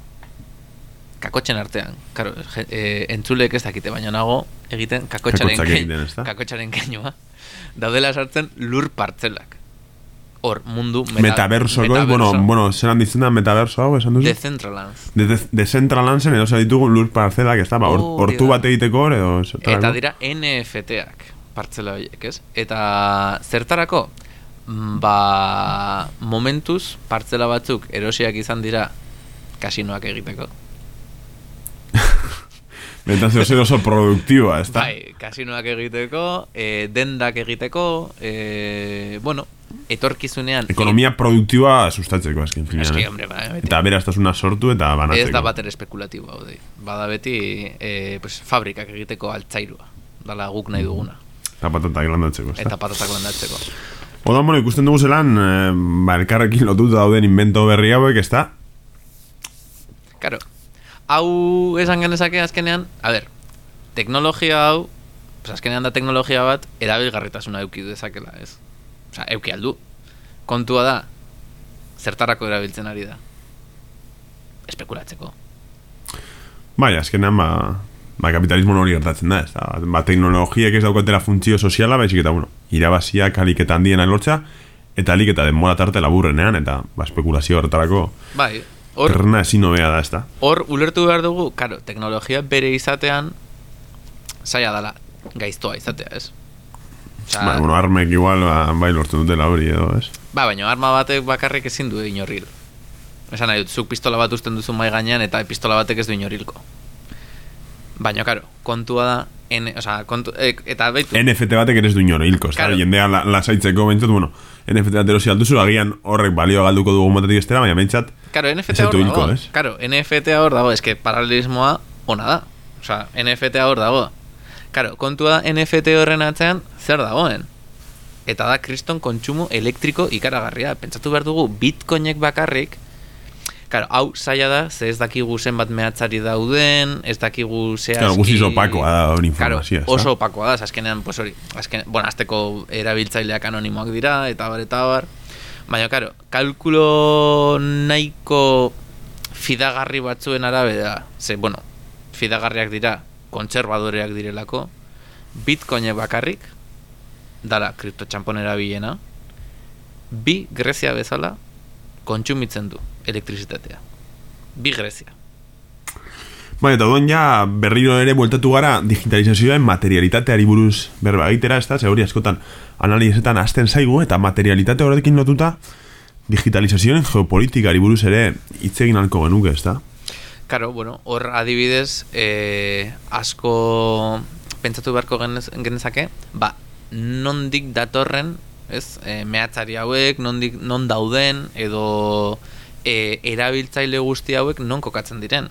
kakotxen artean. Karo, e, entzulek ez dakite baino nago egiten kakotxaren, kein- kakotxaren keinua. Daudela sartzen lur partzelak. Hor, mundu Metaverso, bueno, bueno, zelan ditzen da metaverso hau, esan duzu? Decentralands. De, de, Decentralandsen edo ditugu lur parzelak, ez da, ba, hortu da. bat egiteko hor, edo... zertarako? Eta dira NFT-ak partzela horiek, ez? Eta zertarako? Mm, Ba, momentuz partzela batzuk erosiak izan dira kasinoak egiteko. *laughs* Zeo zer oso produktiboa, ez da? Bai, kasinoak egiteko, e, dendak egiteko, e, bueno, etorkizunean... Ekonomia produktiboa sustatzeko, azken finean. Eski, eh? hombre, bai, beti. Eta beraztasuna sortu eta banatzeko. Ez da bater espekulatibo hau. Bada beti e, pues, fabrikak egiteko altzairua. Dala guk nahi duguna. Eta patatak landatzeko, ez Eta patatak landatzeko. Odan, bueno, ikusten dugu zelan, eh, ba, elkarrekin lotuta dauden invento berri hauek, ez da? Karo, hau esan genezake azkenean, a ber, teknologia hau, pues azkenean da teknologia bat, erabilgarritasuna euki dezakela, ez? Osa, euki aldu. Kontua da, zertarako erabiltzen ari da. Espekulatzeko. Bai, azkenean, ba, ba kapitalismo hori gertatzen da, ez da? Ba, teknologiek ez daukatela funtzio soziala, baizik eta, bueno, irabaziak aliketa handiena lortza, eta aliketa denbora tarte laburrenean, eta, ba, espekulazio horretarako, Bai, hor, Erna ezin hobea da, hor ulertu behar dugu, karo, teknologia bere izatean, zaila dala, gaiztoa izatea, ez? Osea, Ba, bueno, armek igual, ba, bai lortzen dutela hori edo, ez? Ba, baina arma batek bakarrik ezin du inorril. Esan nahi dut, zuk pistola bat usten duzu mai gainean eta pistola batek ez du inorilko. Baina, karo, kontua da, en, oza, kontu, e, eta baitu, NFT batek ere ez du inoro hilko, ez? Claro. Jendea la, lasaitzeko, bentsat, bueno, NFT bat erosi alduzu, agian horrek balio galduko dugu motetik estera, baina bentsat, karo, ez NFT hor dago. ez? Karo, NFT hor dago, eske paralelismoa ona da. Osa, NFT hor dago. Karo, kontua NFT horren atzean zer dagoen. Eta da kriston kontsumo elektriko ikaragarria. Pentsatu behar dugu, bitcoinek bakarrik, Claro, hau zaila da, ze ez dakigu zenbat mehatzari dauden, ez dakigu zehazki... Claro, guztiz opakoa da hori Claro, informazioa, da? oso opakoa da, azkenean, pues hori, azken, bueno, azteko erabiltzaileak anonimoak dira, eta bar, eta bar. Baina, karo, kalkulo nahiko fidagarri batzuen arabera, ze, bueno, fidagarriak dira, kontserbadoreak direlako, bitcoinek bakarrik, dara kriptotxampon erabilena, bi Grezia bezala kontsumitzen du elektrizitatea. Bi Grezia. Bai, eta duan ja berriro ere bueltatu gara digitalizazioen materialitateari buruz berba egitera, ez da, ze hori askotan analizetan hasten zaigu, eta materialitate horrekin lotuta digitalizazioen geopolitikari buruz ere hitz egin halko genuke, ez da? Karo, bueno, hor adibidez, eh, asko pentsatu beharko genez, genezake, ba, nondik datorren, ez, eh, mehatzari hauek, nondik, non dauden, edo eh, erabiltzaile guzti hauek non kokatzen diren.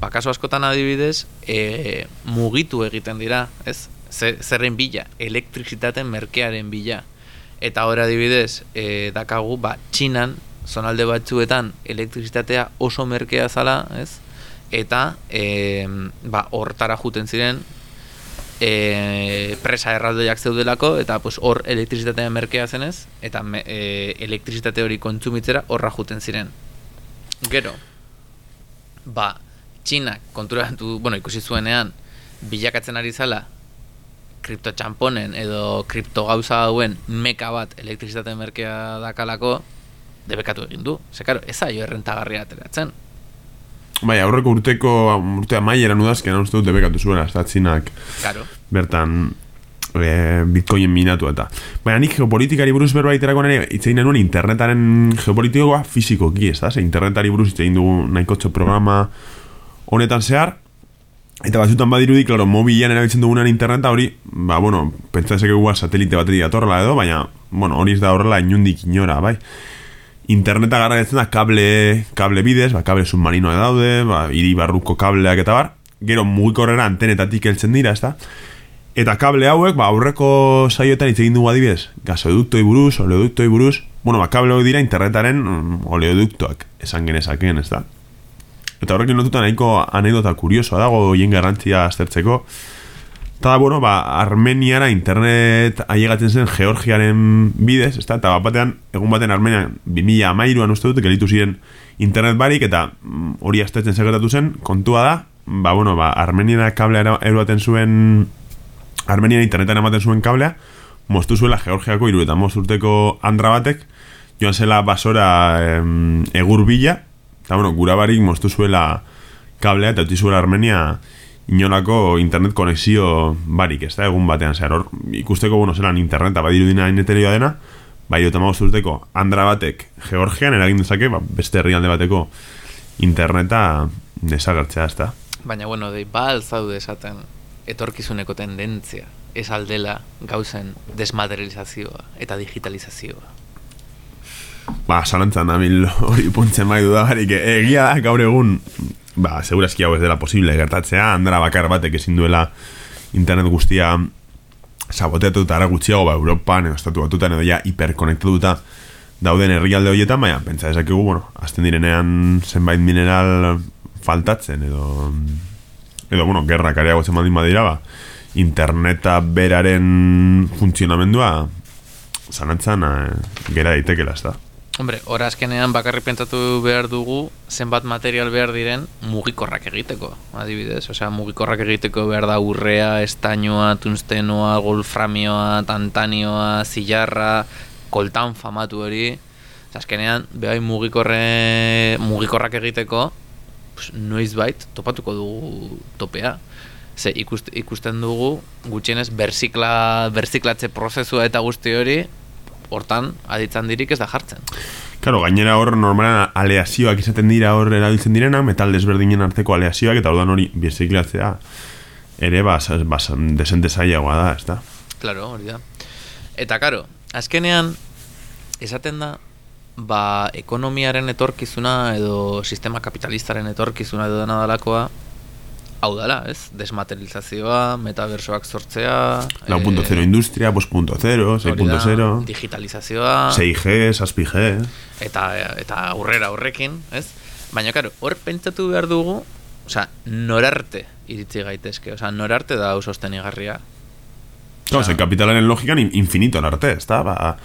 Ba, kasu askotan adibidez, e, mugitu egiten dira, ez? Zer, zerren bila, elektrizitaten merkearen bila. Eta hor adibidez, e, dakagu, ba, txinan, zonalde batzuetan, elektrizitatea oso merkea zala, ez? Eta, e, ba, hortara juten ziren, e, presa erraldoiak zeudelako, eta pues, hor elektrizitatea merkea zenez, eta me, e, elektrizitate hori kontsumitzera horra juten ziren. Gero, ba, txinak konturatu, bueno, ikusi zuenean, bilakatzen ari zala, kriptotxamponen edo kripto gauza hauen meka bat elektrizitate merkea dakalako, debekatu egin du. Ze, karo, ez aio errentagarria ateratzen. Bai, aurreko urteko urtea maieran udazken, uste dut debekatu zuela, ez da txinak Claro. bertan e, bitcoinen minatu eta baina nik geopolitikari buruz berbait erako nire itzein nuen internetaren geopolitikoa fizikoki, ez da? Ze internetari buruz itzein dugu nahikotxo programa honetan zehar eta batzutan badirudi, klaro, mobilean erabiltzen dugunan interneta hori, ba, bueno, pentsa ezakegu satelite batetik datorrela edo, baina, bueno, hori ez da horrela inundik inora, bai? interneta garraiatzen da kable, kable bidez, ba, kable submarinoa daude, ba, hiri barruko kableak eta bar, gero mugikorrera antenetatik heltzen dira, ezta? Eta kable hauek, ba, aurreko saioetan hitz egin dugu adibidez, gasoduktoi buruz, oleoduktoi buruz, bueno, ba, kable hauek dira internetaren mm, oleoduktoak, esan genezakeen, ezta? Eta horrekin lotuta nahiko anekdota kuriosoa dago, hien garrantzia aztertzeko, Eta da, bueno, ba, Armeniara internet aiegatzen zen Georgiaren bidez, ezta? Eta bat batean, egun batean Armenian 2000 amairuan uste dut, gelitu ziren internet barik, eta mm, hori aztertzen segertatu zen, kontua da, ba, bueno, ba, Armeniara kablea eroaten zuen, Armenian internetan ematen zuen kablea, moztu zuela Georgiako iru eta urteko andra batek, joan zela basora em, egur bila, eta, bueno, gura barik moztu zuela kablea, eta utzi zuela Armenia inolako internet konexio barik, ez da, egun batean zehar, hor, ikusteko, bueno, zelan interneta badiru dina ineterioa dena, bai, eta urteko andra batek Georgian eragin dezake, ba, beste herrialde bateko interneta desagertzea, ez da. Baina, bueno, dei, ba alzaude esaten etorkizuneko tendentzia, ez aldela gauzen desmaterializazioa eta digitalizazioa. Ba, zalantzan nabil *laughs* hori puntzen bai dudabarik, egia da, gaur egun, ba, segurazki hau ez dela posible gertatzea, andara bakar batek ezin duela internet guztia saboteatu eta ara gutxiago, ba, Europan edo estatu batutan edo ja hiperkonektatuta dauden herrialde horietan, baina, pentsa esakegu, bueno, azten direnean zenbait mineral faltatzen edo edo, bueno, gerra kareagotzen badin badira, ba, interneta beraren funtzionamendua zanantzan eh, gera daitekela, ez da. Hombre, hor azkenean bakarrik pentsatu behar dugu zenbat material behar diren mugikorrak egiteko, adibidez. Osea, mugikorrak egiteko behar da urrea, estainoa, tunstenoa, golframioa, tantanioa, zilarra, koltan famatu hori. Osea, azkenean, behai mugikorre, mugikorrak egiteko, pues, noiz bait, topatuko dugu topea. Ze ikust, ikusten dugu, gutxienez, berzikla, berziklatze prozesua eta guzti hori, hortan aditzan dirik ez da jartzen. Claro, gainera hor normalan aleazioak izaten dira hor erabiltzen direna, metal desberdinen arteko aleazioak eta orduan hori birziklatzea ere bas, bas, desente zailagoa da, ez da? Claro, hori da. Eta karo, azkenean esaten da ba, ekonomiaren etorkizuna edo sistema kapitalistaren etorkizuna edo dena dalakoa hau dala, ez? Desmaterializazioa, metaversoak sortzea... 4.0 eh, industria, 5.0, hori da, 6.0, Digitalizazioa... 6G, 6G... eta, eta aurrera horrekin, ez? Baina, karo, hor pentsatu behar dugu, osea, norarte iritsi gaitezke, osea, norarte da hau sostenigarria. Claro, Osea, ze kapitalaren logikan in- infinito arte, ez da? Ba,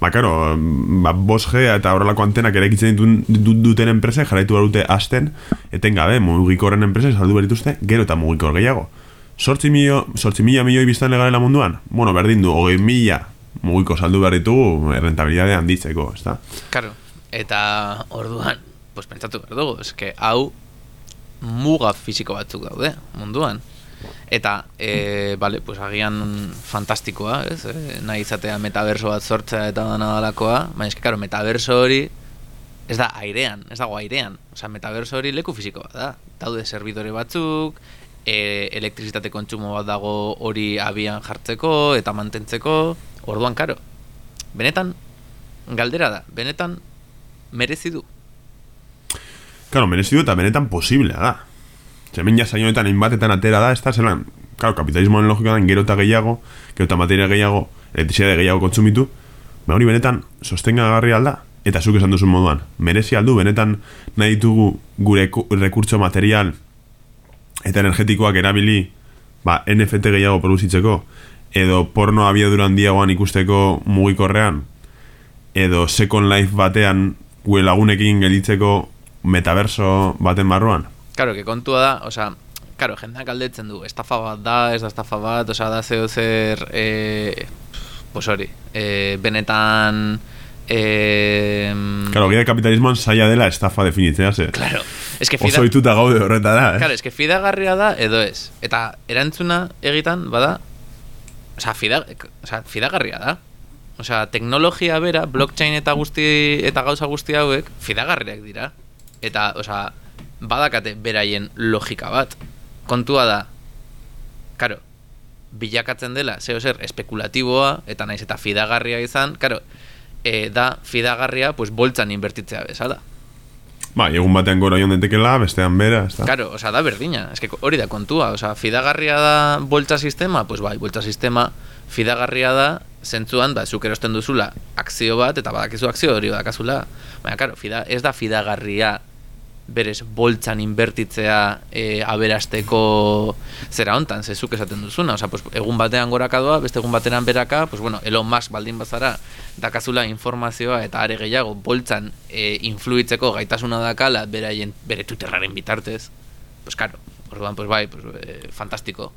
ba, karo, ba, 5G eta horrelako antenak ere ekitzen ditun, du- duten enpresa jarraitu barute hasten, etengabe, mugikorren enpresa saldu berituzte, gero eta mugikor gehiago. Sortzi milio, sortzi mila milioi biztan legarela munduan? Bueno, berdin du, hogei mila mugiko saldu behar ditugu rentabilidade handitzeko, ez da? Karo, eta orduan, pues pentsatu behar dugu, eske hau muga fisiko batzuk daude munduan. Eta, e, bale, pues agian fantastikoa, ez? E, nahi izatea metaverso bat sortzea eta dana dalakoa, baina eske, karo, metaverso hori ez da airean, ez dago airean. Osea, metaverso hori leku fisiko bat da. Daude servidore batzuk, e, elektrizitate kontsumo bat dago hori abian jartzeko eta mantentzeko, orduan, karo, benetan, galdera da, benetan merezi du. Claro, merezi du eta benetan posiblea da. Zemen ja saionetan hainbatetan atera da, ez da, zelan, claro, kapitalismoen logika da, gero eta gehiago, gero eta materia gehiago, elektrizitate gehiago kontsumitu, ba hori benetan sostengagarri alda, eta zuk esan duzun moduan, merezi aldu, benetan nahi ditugu gure ku- rekurtso material eta energetikoak erabili ba, NFT gehiago produzitzeko, edo porno abiadura handiagoan ikusteko mugikorrean, edo Second Life batean gure lagunekin gelditzeko metaverso baten barruan. Claro, que kontua da, osea, claro, jendeak aldetzen du, estafa bat da, ez da estafa bat, osea, da zeo zer, eh, pues hori, eh, benetan, eh, Claro, gira kapitalismoan saia dela estafa definitzea, ze. claro, es que fida, Oso ituta gaude horretara, eh? claro, es que fidagarria da edo ez, eta erantzuna egitan, bada, osea, fida, osea, fidagarria da, osea, teknologia bera, blockchain eta guzti, eta gauza guzti hauek, fidagarriak dira, eta, osea, badakate beraien logika bat. Kontua da, karo, bilakatzen dela, zeo zer, espekulatiboa, eta naiz eta fidagarria izan, karo, e, da fidagarria, pues, boltzan invertitzea bezala. Ba, egun batean gora joan detekela, bestean bera, ez da. Claro, osea, da berdina, eske hori da kontua, osea, fidagarria da boltza sistema, pues bai, boltza sistema fidagarria da zentzuan, ba, zuk erosten duzula akzio bat, eta badakizu akzio hori badakazula. Baina, karo, fida, ez da fidagarria berez boltzan inbertitzea e, aberasteko zera hontan, ze zuk esaten duzuna, osea, pues, egun batean gorakadoa, beste egun bateran beraka, pues bueno, Elon Musk baldin bazara, dakazula informazioa eta are gehiago boltzan e, influitzeko gaitasuna dakala beraien bere Twitterraren bitartez. Pues claro, orduan pues bai, pues eh, fantastiko.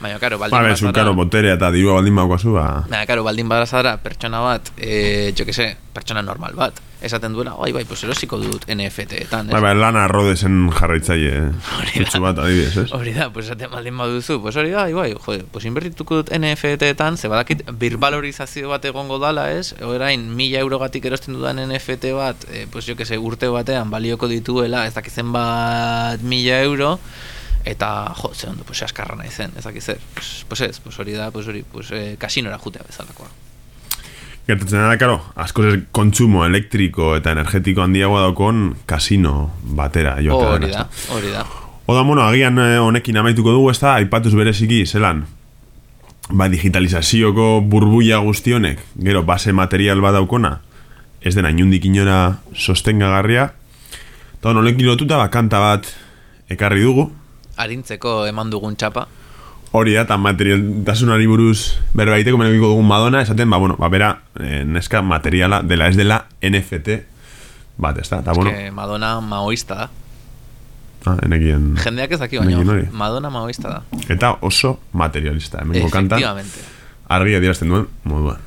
Baina claro, baldin Ba, bezu, bazara- karo, boterea eta dirua baldin baukazu, ba... Baina, karo, baldin badazara pertsona bat, e, jo que se, pertsona normal bat, esaten duela, bai, bai, pues erosiko dut NFT-etan, Ba, ba, lana rodesen jarraitzaile Hori da. bat, adibidez, ez? Hori da, pues esaten baldin baduzu, pues hori da, bai, bai, jode, pues inbertituko dut NFT-etan, ze badakit birbalorizazio bat egongo dala, ez? Orain, mila eurogatik erosten dudan NFT bat, e, pues jo que se, urte batean balioko dituela, ez dakizen bat mila euro, eta, jo, ze ondo, pues askarra nahi zen, ez dakiz zer. Pues, pues ez, pues hori da, pues hori, pues eh, kasinora jutea bezalakoa. Gertatzen da, karo, askoz ez kontsumo elektriko eta energetiko handiagoa daukon kasino batera joatea Hori dela, da, hori da. Oda, bueno, agian eh, honekin amaituko dugu, ez da, aipatuz bereziki, zelan, ba, digitalizazioko burbuia guztionek, gero, base material bat daukona, ez dena inundik inora sostengagarria, eta honekin lotuta, ba, kanta bat ekarri dugu, Arintzeko eman dugun txapa. Hori da, eta materialtasunari buruz berbaiteko menekiko dugun Madonna, esaten, ba, bueno, ba, bera, eh, neska materiala dela ez dela NFT bat, ez da, eta, bueno, Que Madonna maoista da. ah, enekien, Jendeak ez daki baino, Madonna maoista da. eta oso materialista, hemengo kantan, Efectivamente. argi adierazten duen moduan.